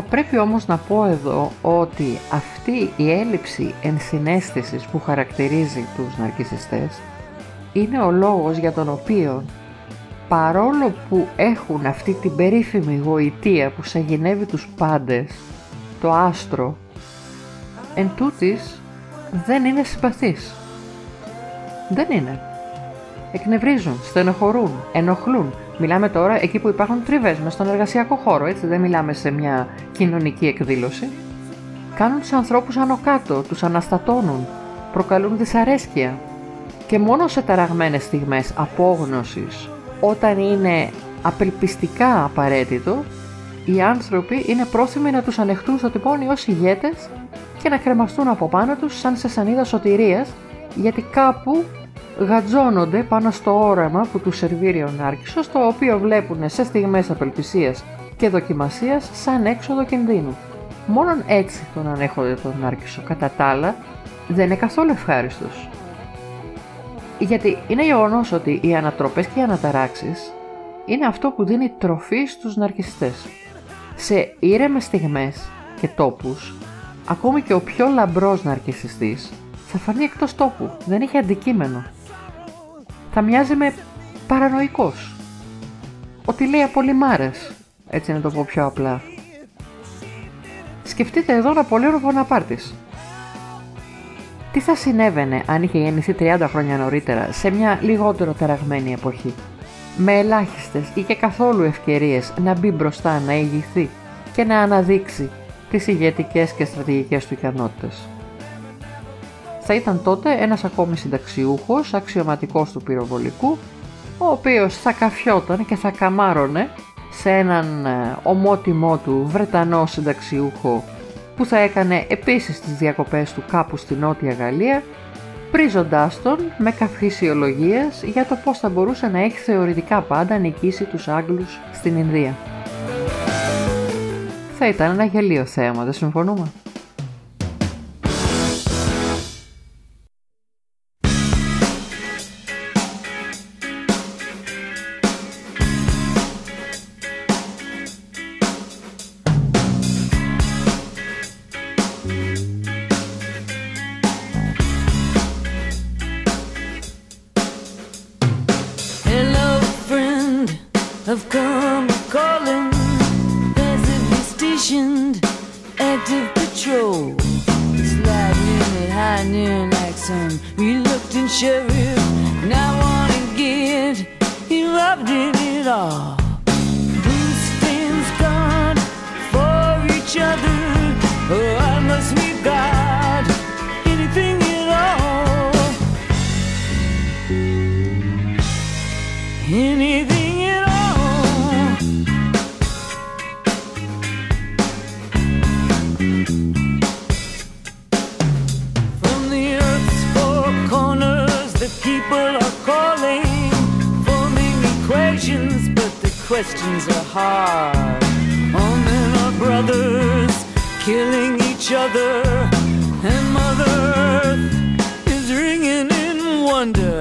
Θα πρέπει όμως να πω εδώ ότι αυτή η έλλειψη ενσυναίσθησης που χαρακτηρίζει τους ναρκισιστές είναι ο λόγος για τον οποίο παρόλο που έχουν αυτή την περίφημη γοητεία που σαγηνεύει τους πάντες, το άστρο, εν τούτης δεν είναι συμπαθείς. Δεν είναι. Εκνευρίζουν, στενοχωρούν, ενοχλούν, Μιλάμε τώρα εκεί που υπάρχουν τριβές μες στον εργασιακό χώρο, έτσι δεν μιλάμε σε μια κοινωνική εκδήλωση. Κάνουν τους ανθρώπους άνω κάτω, τους αναστατώνουν, προκαλούν δυσαρέσκεια. Και μόνο σε ταραγμένες στιγμές απόγνωσης, όταν είναι απελπιστικά απαραίτητο, οι άνθρωποι είναι πρόθυμοι να τους ανεχτούν στο τυπώνι ως ηγέτες και να κρεμαστούν από πάνω τους σαν σε σανίδα σωτηρίας, γιατί κάπου γατζώνονται πάνω στο όραμα που τους σερβίρει ο Νάρκισσος, το οποίο βλέπουν σε στιγμές απελπισίας και δοκιμασίας σαν έξοδο κινδύνου. Μόνον έτσι τον ανέχονται τον Νάρκισσο, κατά τα άλλα δεν είναι καθόλου ευχάριστος. Γιατί είναι γεγονός ότι οι ανατροπές και οι αναταράξεις είναι αυτό που δίνει τροφή στους ναρκιστές. Σε ήρεμες στιγμές και τόπους, ακόμη και ο πιο λαμπρός ναρκισιστής θα φανεί εκτός τόπου, δεν έχει αντικείμενο θα μοιάζει με παρανοϊκός. Ότι λέει απολυμάρες, έτσι να το πω πιο απλά. Σκεφτείτε εδώ να ο Βοναπάρτης. Τι θα συνέβαινε αν είχε γεννηθεί 30 χρόνια νωρίτερα σε μια λιγότερο τεραγμένη εποχή; Με ελάχιστες ή και καθόλου ευκαιρίες να μπει μπροστά να ηγηθεί και να αναδείξει τις ηγετικές και στρατηγικές του ικανότητες θα ήταν τότε ένας ακόμη συνταξιούχος, αξιωματικός του πυροβολικού, ο οποίος θα καφιόταν και θα καμάρωνε σε έναν ε, ομότιμό του Βρετανό συνταξιούχο που θα έκανε επίσης τις διακοπές του κάπου στη Νότια Γαλλία, πρίζοντάς τον με καυχησιολογίες για το πώς θα μπορούσε να έχει θεωρητικά πάντα νικήσει τους Άγγλους στην Ινδία. Θα ήταν ένα γελίο θέαμα, δεν συμφωνούμε; have come calling. There's a stationed active patrol. Sliding at high noon like some reluctant sheriff. And I wanna get involved in it all. Who stands guard for each other? Oh, I must regard anything questions are hard. All men are brothers, killing each other, and Mother Earth is ringing in wonder.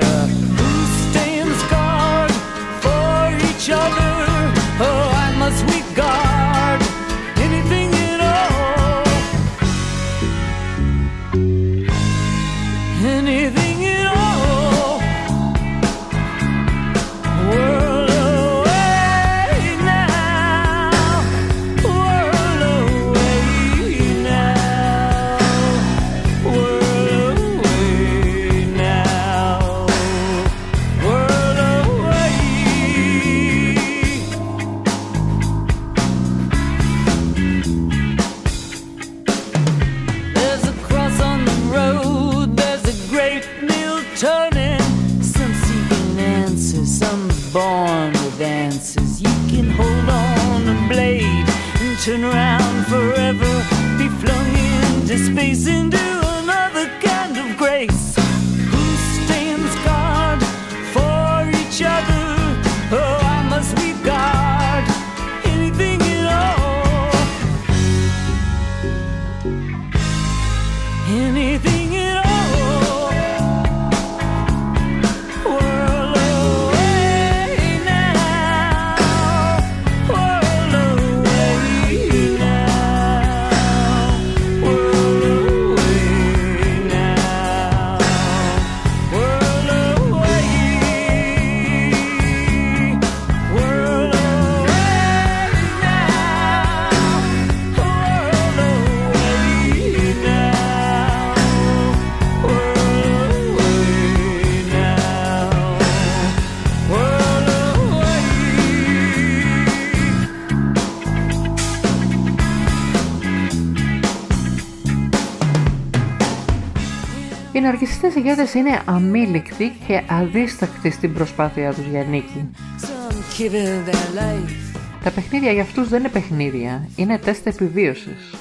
Οι ναρκιστές ηγέτες είναι αμήλικτοι και αδίστακτοι στην προσπάθειά τους για νίκη. Some give it their life. Τα παιχνίδια για αυτούς δεν είναι παιχνίδια, είναι τεστ επιβίωσης.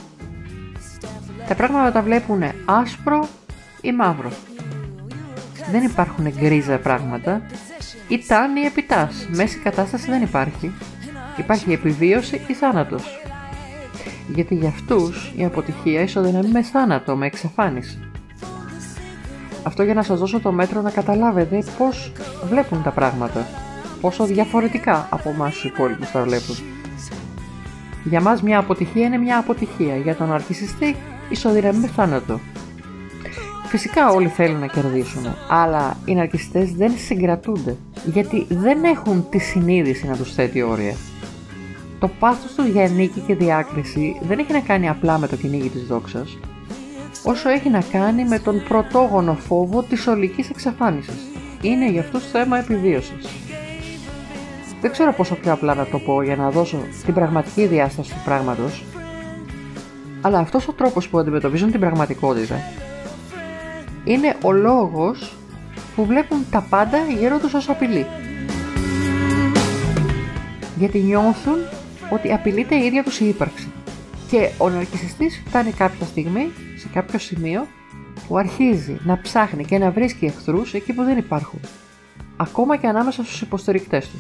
Τα πράγματα τα βλέπουν άσπρο ή μαύρο. Δεν υπάρχουν γκρίζα πράγματα. Ήταν ή επιτάς. Μέση κατάσταση δεν υπάρχει. Υπάρχει επιβίωση ή θάνατος. Γιατί για αυτούς η αποτυχία ισοδυναμεί με θάνατο, με εξαφάνιση. Αυτό για να σας δώσω το μέτρο να καταλάβετε πώς βλέπουν τα πράγματα. Πόσο διαφορετικά από εμάς τους υπόλοιπους τα βλέπουν. Για μας μια αποτυχία είναι μια αποτυχία. Για τον αρκισιστή ισοδυναμεί με θάνατο. Φυσικά όλοι θέλουν να κερδίσουν, αλλά οι ναρκιστές δεν συγκρατούνται, γιατί δεν έχουν τη συνείδηση να τους θέτει όρια. Το πάθος τους για νίκη και διάκριση δεν έχει να κάνει απλά με το κυνήγι της δόξας, όσο έχει να κάνει με τον πρωτόγονο φόβο της ολικής εξαφάνισης. Είναι για αυτούς θέμα επιβίωσης. Δεν ξέρω πόσο πιο απλά να το πω για να δώσω την πραγματική διάσταση του πράγματος, αλλά αυτός ο τρόπος που αντιμετωπίζουν την πραγματικότητα είναι ο λόγος που βλέπουν τα πάντα γύρω τους ως απειλή. Γιατί νιώθουν ότι απειλείται η ίδια τους η ύπαρξη. Και ο ναρκισιστής φτάνει κάποια στιγμή, σε κάποιο σημείο, που αρχίζει να ψάχνει και να βρίσκει εχθρούς εκεί που δεν υπάρχουν. Ακόμα και ανάμεσα στους υποστηρικτές του.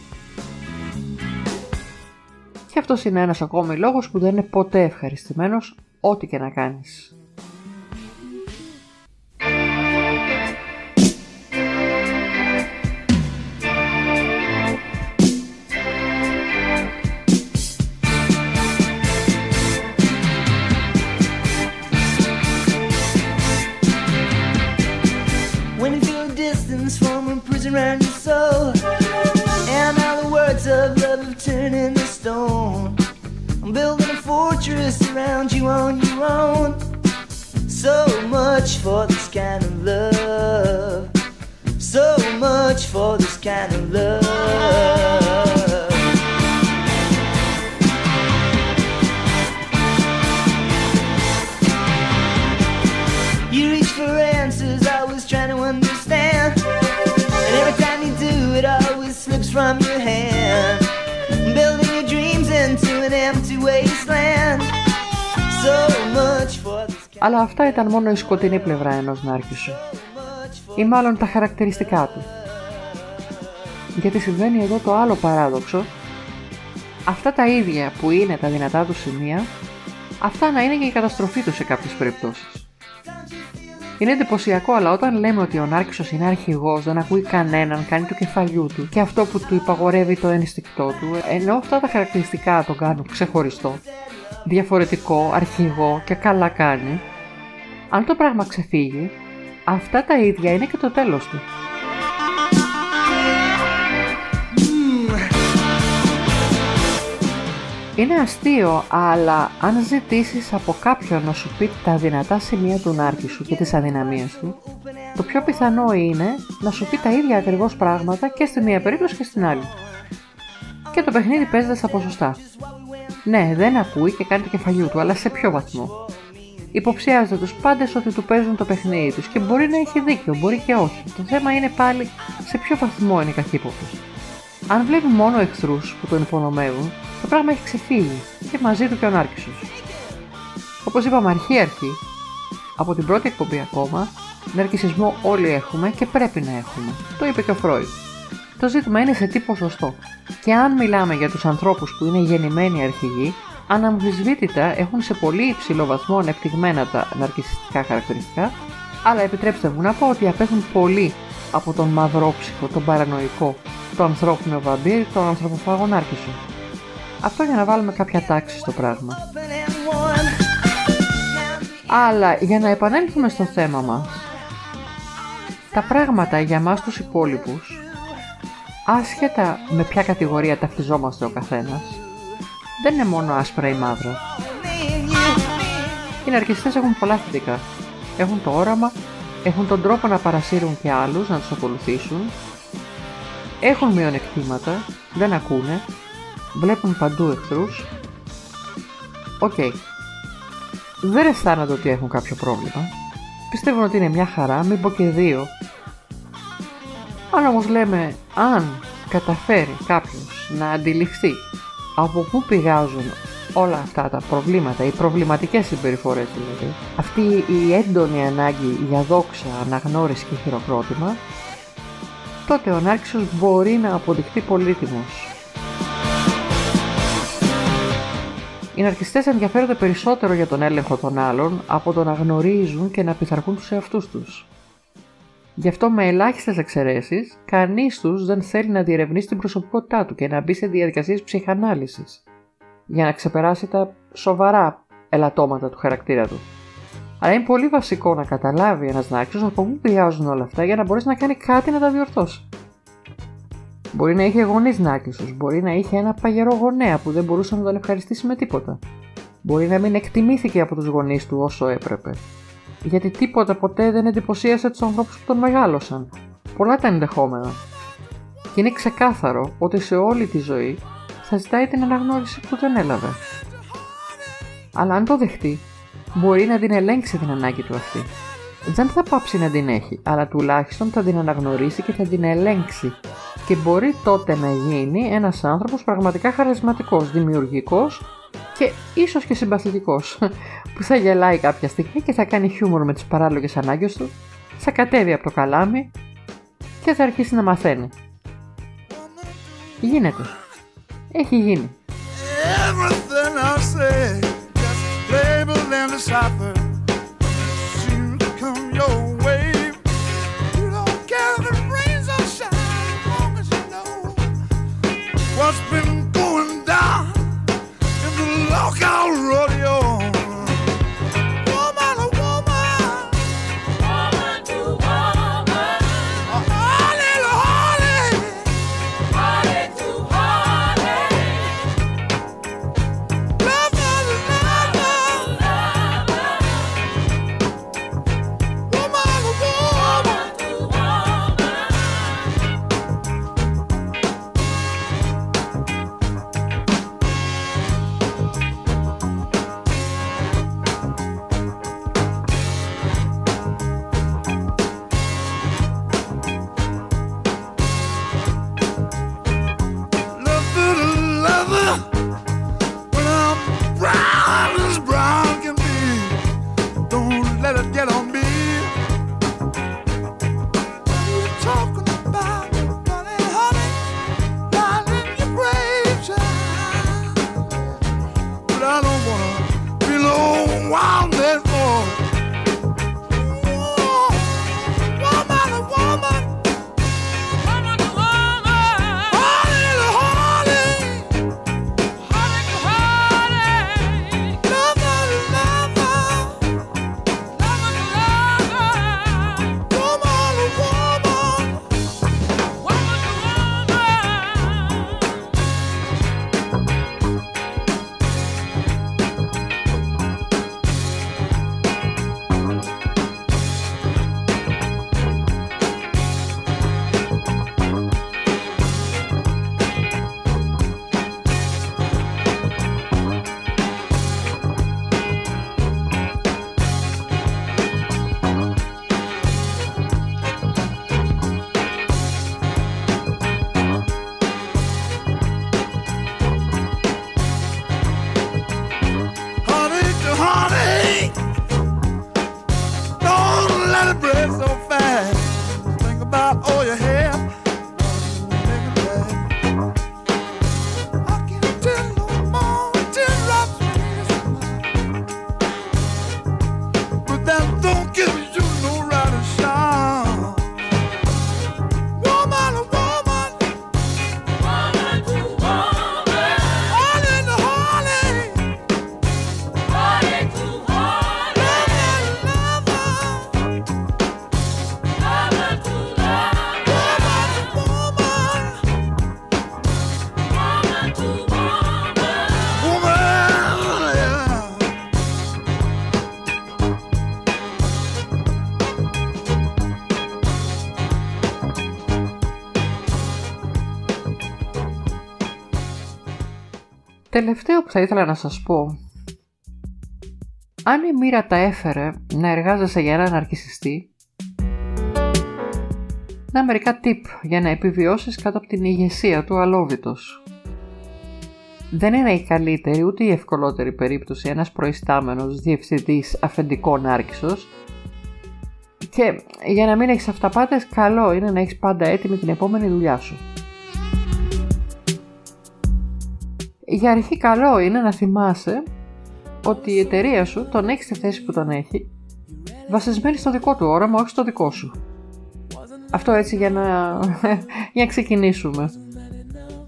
Και αυτός είναι ένας ακόμη λόγος που δεν είναι ποτέ ευχαριστημένος ό,τι και να κάνεις. Fortress around you on your own. So much for this kind of love. So much for this kind of love. Αλλά αυτά ήταν μόνο η σκοτεινή πλευρά ενός Νάρκισσου. Ή μάλλον τα χαρακτηριστικά του. Γιατί συμβαίνει εδώ το άλλο παράδοξο. Αυτά τα ίδια που είναι τα δυνατά του σημεία, αυτά να είναι και η καταστροφή τους σε κάποιες περιπτώσεις. Είναι εντυπωσιακό, αλλά όταν λέμε ότι ο Νάρκισσος είναι αρχηγός, δεν ακούει κανέναν, κάνει το κεφαλιού του και αυτό που του υπαγορεύει το ενστικτό του, ενώ αυτά τα χαρακτηριστικά τον κάνουν ξεχωριστό, διαφορετικό, αρχηγό και καλά κάνει, αν το πράγμα ξεφύγει, αυτά τα ίδια είναι και το τέλος του. Είναι αστείο, αλλά αν ζητήσεις από κάποιον να σου πει τα δυνατά σημεία του νάρκη σου και τις αδυναμίες του, το πιο πιθανό είναι να σου πει τα ίδια ακριβώς πράγματα και στη μία περίπτωση και στην άλλη. Και το παιχνίδι παίζεται στα ποσοστά. Ναι, δεν ακούει και κάνει το κεφαλιού του, αλλά σε ποιο βαθμό. Υποψιάζεται τους πάντες ότι του παίζουν το παιχνίδι τους και μπορεί να έχει δίκιο, μπορεί και όχι. Το θέμα είναι πάλι σε ποιο βαθμό είναι καχύποπτος. Αν βλέπει μόνο εχθρούς που τον υπονομεύουν, το πράγμα έχει ξεφύγει και μαζί του και ο Νάρκισσος. Όπως είπαμε αρχή-αρχή, από την πρώτη εκπομπή ακόμα, ναρκισισμό όλοι έχουμε και πρέπει να έχουμε. Το είπε και ο Φρόιντ. Το ζήτημα είναι σε τι ποσοστό. Και αν μιλάμε για τους ανθρώπους που είναι γεννημένοι αρχηγοί, αναμφισβήτητα έχουν σε πολύ υψηλό βαθμό ανεπτυγμένα τα ναρκισιστικά χαρακτηριστικά, αλλά επιτρέψτε μου να πω ότι απέχουν πολύ από τον μαυρόψυχο, τον παρανοϊκό, το ανθρώπινο βαμπύρ, τον ανθρωποφάγο νάρκισσο. Αυτό για να βάλουμε κάποια τάξη στο πράγμα. Αλλά για να επανέλθουμε στο θέμα μας, τα πράγματα για μας τους υπόλοιπους, άσχετα με ποια κατηγορία ταυτιζόμαστε ο καθένας, δεν είναι μόνο άσπρα ή μαύρα. Οι ναρκισσιστές έχουν πολλά θετικά. Έχουν το όραμα, έχουν τον τρόπο να παρασύρουν και άλλους να τους ακολουθήσουν, έχουν μειονεκτήματα, δεν ακούνε, βλέπουν παντού εχθρούς. Οκ. Δεν αισθάνονται ότι έχουν κάποιο πρόβλημα. Πιστεύουν ότι είναι μια χαρά, μην πω και δύο. Αν όμως λέμε, αν καταφέρει κάποιος να αντιληφθεί από πού πηγάζουν όλα αυτά τα προβλήματα, οι προβληματικές συμπεριφορές δηλαδή, αυτή η έντονη ανάγκη για δόξα, αναγνώριση και χειροκρότημα, τότε ο Νάρκισσος μπορεί να αποδειχθεί πολύτιμος. Οι ναρκιστές ενδιαφέρονται περισσότερο για τον έλεγχο των άλλων από το να γνωρίζουν και να πειθαρχούν τους εαυτούς τους. Γι' αυτό με ελάχιστες εξαιρέσεις, κανείς τους δεν θέλει να διερευνήσει την προσωπικότητά του και να μπει σε διαδικασίες ψυχανάλυσης για να ξεπεράσει τα σοβαρά ελαττώματα του χαρακτήρα του. Αλλά είναι πολύ βασικό να καταλάβει ένας νάξιος από πού πηγάζουν όλα αυτά για να μπορέσει να κάνει κάτι να τα διορθώσει. Μπορεί να είχε γονείς νάκησου, μπορεί να είχε ένα παγερό γονέα που δεν μπορούσε να τον ευχαριστήσει με τίποτα. Μπορεί να μην εκτιμήθηκε από τους γονείς του όσο έπρεπε. Γιατί τίποτα ποτέ δεν εντυπωσίασε τους ανθρώπους που τον μεγάλωσαν. Πολλά τα ενδεχόμενα. Και είναι ξεκάθαρο ότι σε όλη τη ζωή θα ζητάει την αναγνώριση που δεν έλαβε. Αλλά αν το δεχτεί, μπορεί να την ελέγξει την ανάγκη του αυτή. Δεν θα πάψει να την έχει, αλλά τουλάχιστον θα την αναγνωρίσει και θα την ελέγξει. Και μπορεί τότε να γίνει ένας άνθρωπος πραγματικά χαρισματικός, δημιουργικός και ίσως και συμπαθητικός, που θα γελάει κάποια στιγμή και θα κάνει χιούμορ με τις παράλογες ανάγκες του, θα κατέβει από το καλάμι και θα αρχίσει να μαθαίνει. Γίνεται. Έχει γίνει. Everything I say, just label and decipher. Τελευταίο που θα ήθελα να σας πω αν η μοίρα τα έφερε να εργάζεσαι για έναν αρκισιστή να μερικά tip για να επιβιώσεις κάτω από την ηγεσία του αλόβητος. Δεν είναι η καλύτερη ούτε η ευκολότερη περίπτωση ένας προϊστάμενος διευθυντής αφεντικών άρκησος και για να μην έχεις αυταπάτες καλό είναι να έχεις πάντα έτοιμη την επόμενη δουλειά σου. Για αρχή καλό είναι να θυμάσαι ότι η εταιρεία σου τον έχει στη θέση που τον έχει βασισμένη στο δικό του όραμα, όχι στο δικό σου. Αυτό έτσι για να, για να ξεκινήσουμε.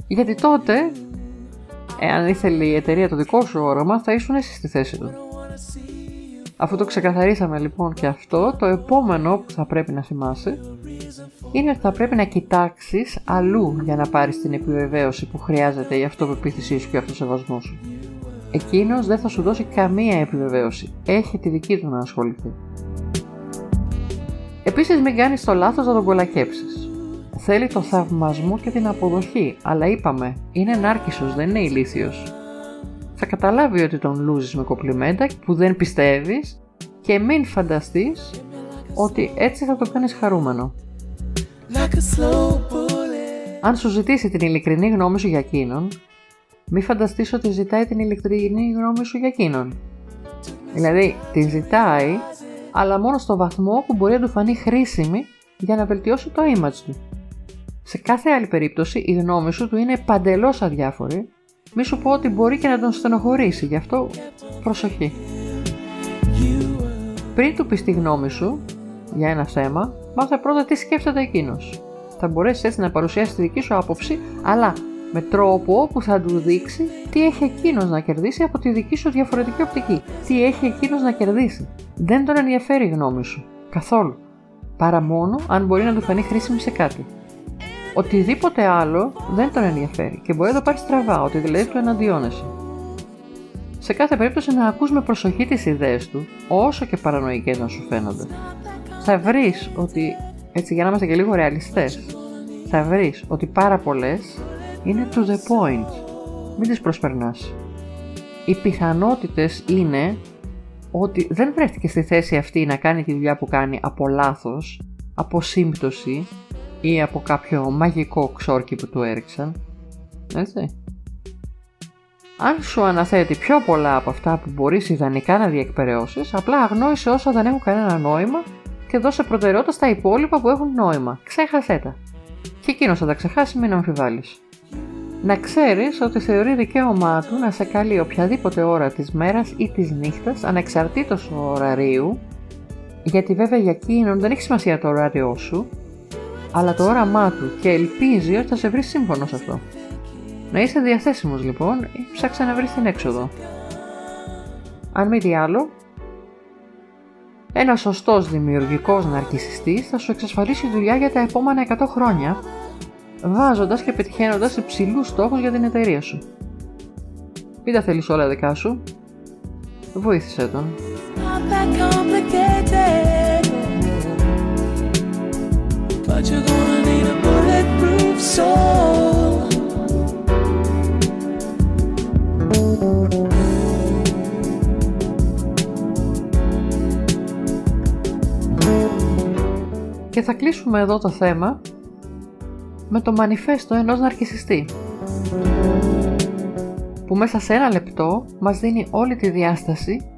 Γιατί τότε, εάν ήθελε η εταιρεία το δικό σου όραμα, θα ήσουν εσύ στη θέση του. Αφού το ξεκαθαρίσαμε λοιπόν και αυτό, το επόμενο που θα πρέπει να θυμάσαι είναι ότι θα πρέπει να κοιτάξεις αλλού για να πάρεις την επιβεβαίωση που χρειάζεται η αυτοπεποίθησή σου και ο αυτοσεβασμός σου. Εκείνος δεν θα σου δώσει καμία επιβεβαίωση. Έχει τη δική του να ασχοληθεί. Επίσης μην κάνεις το λάθος να τον κολακέψεις. Θέλει το θαυμασμό και την αποδοχή, αλλά είπαμε, είναι νάρκισσος, δεν είναι ηλίθιος. Θα καταλάβει ότι τον λούζεις με κοπλιμέντα που δεν πιστεύεις και μην φανταστείς ότι έτσι θα το κάνεις χαρούμενο. Αν σου ζητήσει την ειλικρινή γνώμη σου για εκείνον, μη φανταστείς ότι ζητάει την ειλικρινή γνώμη σου για εκείνον. Δηλαδή, την ζητάει, αλλά μόνο στο βαθμό που μπορεί να του φανεί χρήσιμη για να βελτιώσει το image του. Σε κάθε άλλη περίπτωση, η γνώμη σου του είναι παντελώς αδιάφορη, μη σου πω ότι μπορεί και να τον στενοχωρήσει, γι' αυτό προσοχή. Πριν του πεις τη γνώμη σου για ένα θέμα, μάθε πρώτα τι σκέφτεται εκείνος. Θα μπορέσεις έτσι να παρουσιάσεις τη δική σου άποψη, αλλά με τρόπο που θα του δείξει τι έχει εκείνος να κερδίσει από τη δική σου διαφορετική οπτική. Τι έχει εκείνος να κερδίσει. Δεν τον ενδιαφέρει η γνώμη σου. Καθόλου. Παρά μόνο αν μπορεί να του φανεί χρήσιμη σε κάτι. Οτιδήποτε άλλο δεν τον ενδιαφέρει και μπορεί να το πάρεις στραβά, ότι δηλαδή του εναντιώνεσαι. Σε κάθε περίπτωση να ακούς με προσοχή τις ιδέες του, όσο και παρανοϊκές να σου φαίνονται. Θα βρεις ότι, έτσι για να είμαστε και λίγο ρεαλιστές, θα βρεις ότι πάρα πολλές είναι to the point. Μην τις προσπερνάς. Οι πιθανότητες είναι ότι δεν βρέθηκε στη θέση αυτή να κάνει τη δουλειά που κάνει από λάθος, από σύμπτωση ή από κάποιο μαγικό ξόρκι που του έριξαν. Έτσι. Αν σου αναθέτει πιο πολλά από αυτά που μπορείς ιδανικά να διεκπαιρεώσεις, απλά αγνόησε όσα δεν έχουν κανένα νόημα και δώσε προτεραιότητα στα υπόλοιπα που έχουν νόημα. Ξέχασέ τα. Και εκείνος θα τα ξεχάσει, μην αμφιβάλλεις. Να ξέρεις ότι θεωρεί δικαίωμά του να σε καλεί οποιαδήποτε ώρα της μέρας ή της νύχτας ανεξαρτήτως ωραρίου γιατί βέβαια για εκείνον δεν έχει σημασία το ωράριό σου αλλά το όραμά του και ελπίζει ότι θα σε βρει σύμφωνο σε αυτό. Να είσαι διαθέσιμος λοιπόν ή ψάξε να βρεις την έξοδο. Αν μη τι άλλο, ένας σωστός δημιουργικός ναρκισιστής θα σου εξασφαλίσει δουλειά για τα επόμενα 100 χρόνια βάζοντας και πετυχαίνοντας υψηλούς στόχους για την εταιρεία σου. Μην τα θέλεις όλα δικά σου. Βοήθησέ τον. Και θα κλείσουμε εδώ το θέμα με το μανιφέστο ενός ναρκισιστή που μέσα σε ένα λεπτό μας δίνει όλη τη διάσταση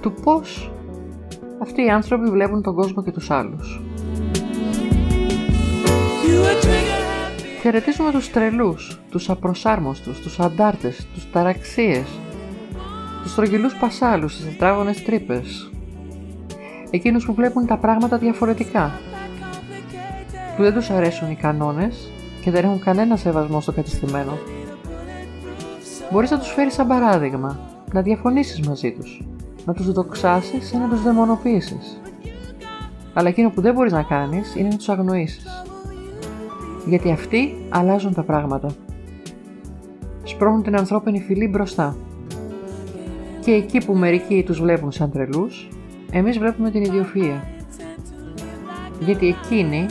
του πώς αυτοί οι άνθρωποι βλέπουν τον κόσμο και τους άλλους. Χαιρετίζουμε τους τρελούς, τους απροσάρμοστους, τους αντάρτες, τους ταραξίες, τους στρογγυλούς πασάλους, τις τετράγωνες τρύπες, εκείνους που βλέπουν τα πράγματα διαφορετικά, που δεν τους αρέσουν οι κανόνες και δεν έχουν κανένα σεβασμό στο κατηστημένο. Μπορείς να τους φέρεις σαν παράδειγμα, να διαφωνήσεις μαζί τους, να τους δοξάσεις ή να τους δαιμονοποιήσεις. Αλλά εκείνο που δεν μπορείς να κάνεις είναι να τους αγνοήσεις. Γιατί αυτοί αλλάζουν τα πράγματα. Σπρώχνουν την ανθρώπινη φυλή μπροστά. Και εκεί που μερικοί τους βλέπουν σαν τρελούς, εμείς βλέπουμε την ιδιοφυΐα. Γιατί εκείνοι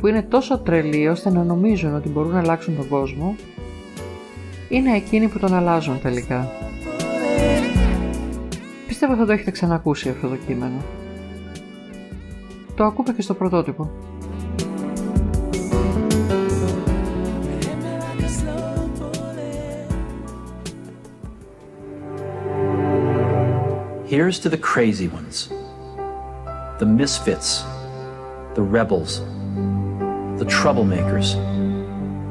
που είναι τόσο τρελοί ώστε να νομίζουν ότι μπορούν να αλλάξουν τον κόσμο, είναι εκείνοι που τον αλλάζουν τελικά. Πιστεύω θα το έχετε ξανακούσει αυτό το κείμενο. Το ακούμε και στο πρωτότυπο. Here's to the crazy ones, the misfits, the rebels, the troublemakers,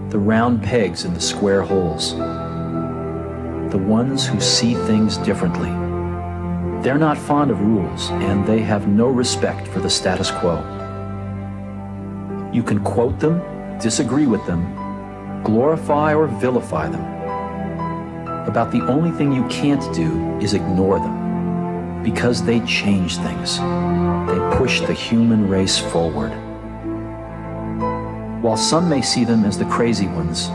the round pegs in the square holes, the ones who see things differently. They're not fond of rules, and they have no respect for the status quo. You can quote them, disagree with them, glorify or vilify them. About the only thing you can't do is ignore them because they change things. They push the human race forward. While some may see them as the crazy ones,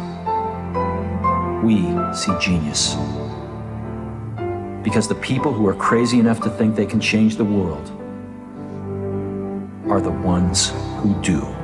we see genius. Because the people who are crazy enough to think they can change the world are the ones who do.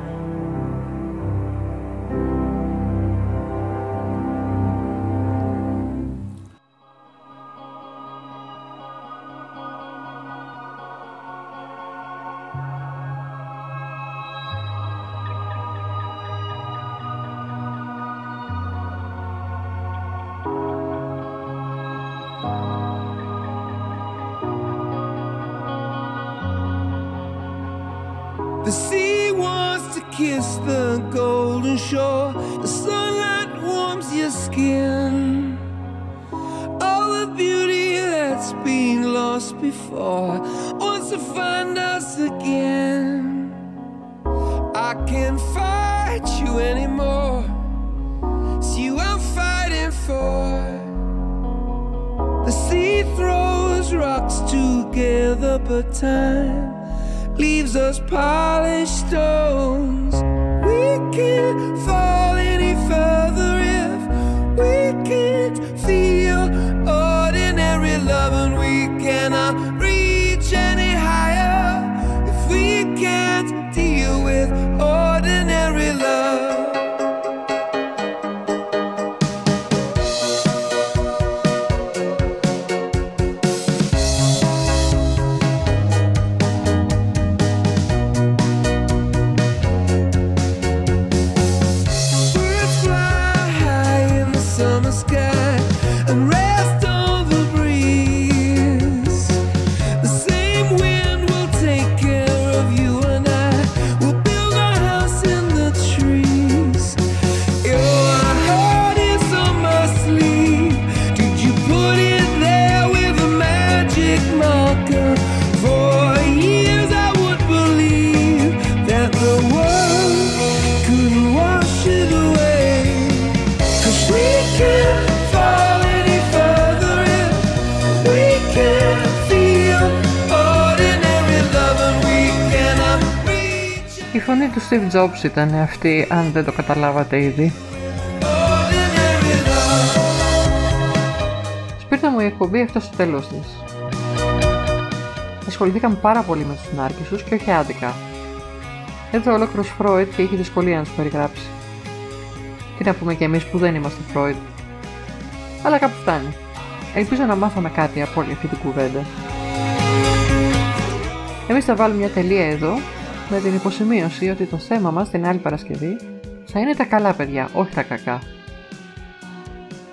Jobs ήταν αυτή, αν δεν το καταλάβατε ήδη. ordinary love. Σπίρτα μου η εκπομπή αυτός στο τέλος της. Ασχοληθήκαμε πάρα πολύ με τους νάρκισσους και όχι άδικα. Εδώ ολόκληρος Φρόιτ και έχει δυσκολία να τους περιγράψει. Τι να πούμε κι εμείς που δεν είμαστε Φρόιτ. Αλλά κάπου φτάνει. Ελπίζω να μάθαμε κάτι από όλη αυτή την κουβέντα. Εμείς θα βάλουμε μια τελεία εδώ με την υποσημείωση ότι το θέμα μας την άλλη Παρασκευή θα είναι τα καλά παιδιά, όχι τα κακά.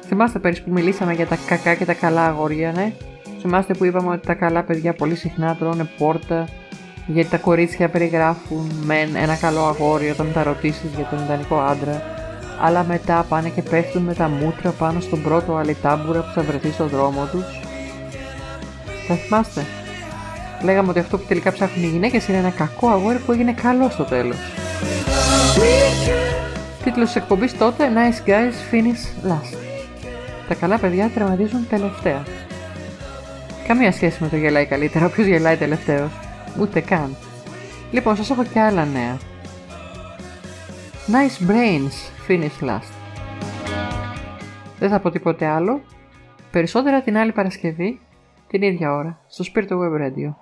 Θυμάστε πέρυσι που μιλήσαμε για τα κακά και τα καλά αγόρια, ναι; Θυμάστε που είπαμε ότι τα καλά παιδιά πολύ συχνά τρώνε πόρτα γιατί τα κορίτσια περιγράφουν μεν ένα καλό αγόρι όταν τα ρωτήσεις για τον ιδανικό άντρα, αλλά μετά πάνε και πέφτουν με τα μούτρα πάνω στον πρώτο αλιτάμπουρα που θα βρεθεί στον δρόμο τους. Θα θυμάστε; Λέγαμε ότι αυτό που τελικά ψάχνουν οι γυναίκες είναι ένα κακό αγόρι που έγινε καλό στο τέλος. Τίτλος της εκπομπής τότε Nice Guys Finish Last. Τα καλά παιδιά τερματίζουν τελευταία. Καμία σχέση με το γελάει καλύτερα, όποιος γελάει τελευταίος. Ούτε καν. Λοιπόν, σας έχω και άλλα νέα. Nice Brains Finish Last. Δεν θα πω τίποτε άλλο. Περισσότερα την άλλη Παρασκευή, την ίδια ώρα, στο Spirit Web Radio.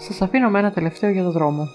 Σας αφήνω με ένα τελευταίο για το δρόμο.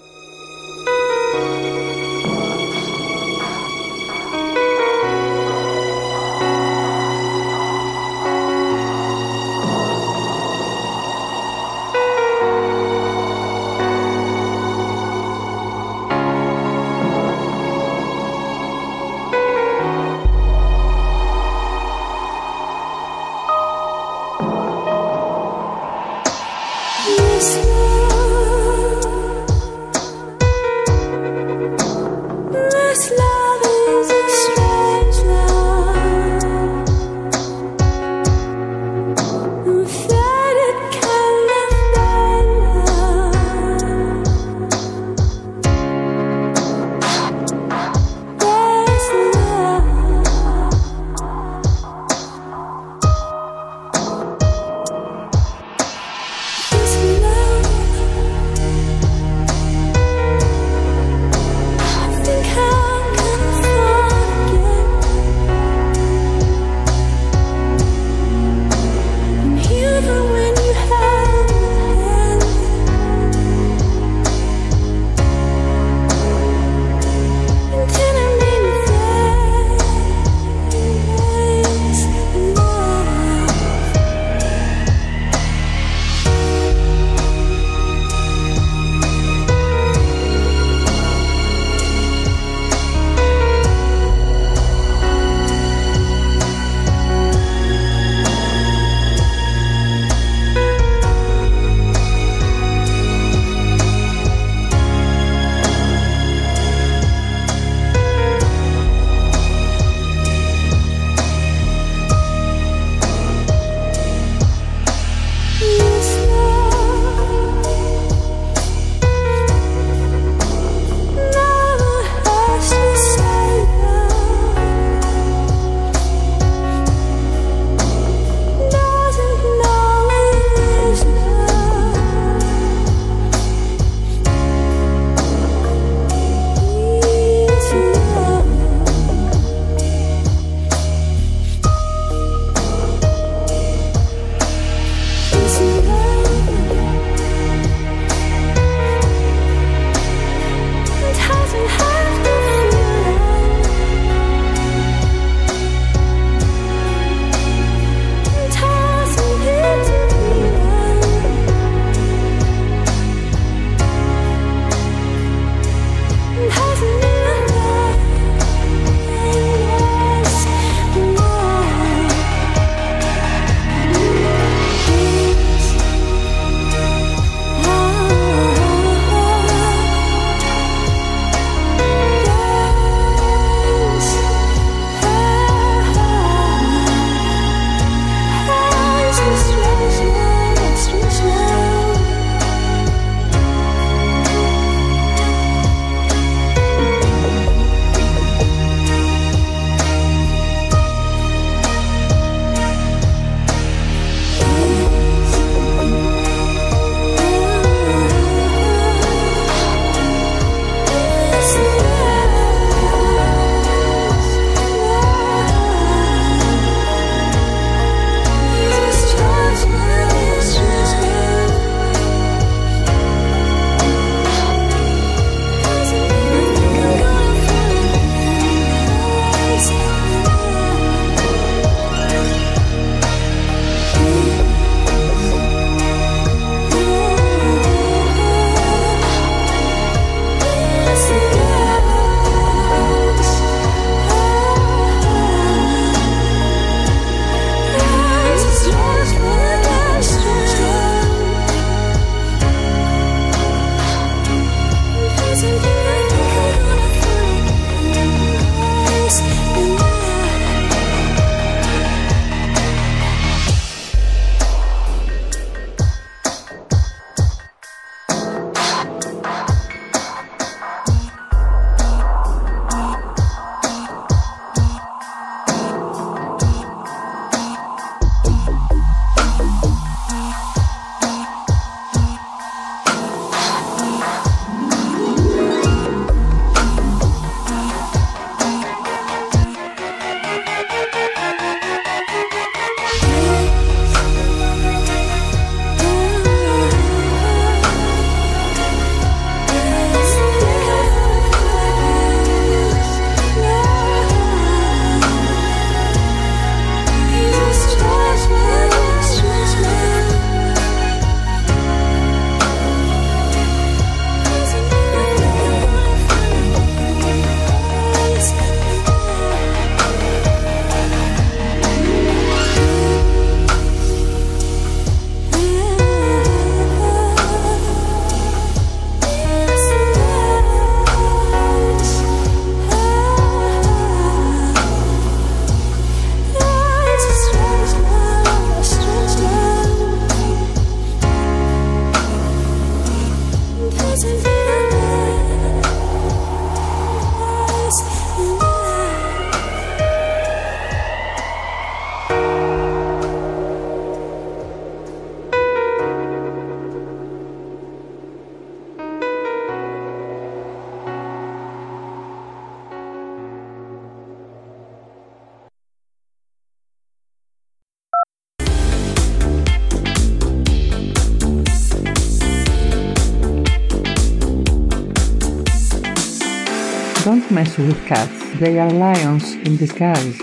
Mess with cats. They are lions in disguise.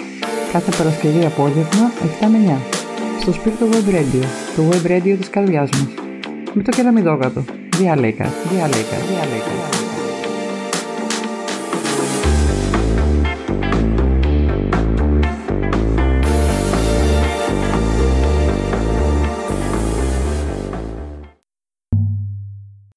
Κάθε Παρασκευή απόγευμα 7 με 9. Στο σπίτι του Web Radio. Το Web Radio της καρδιάς μας. Με το κεραμιδόγατο. Διαλέκα, διαλέκα, διαλέκα.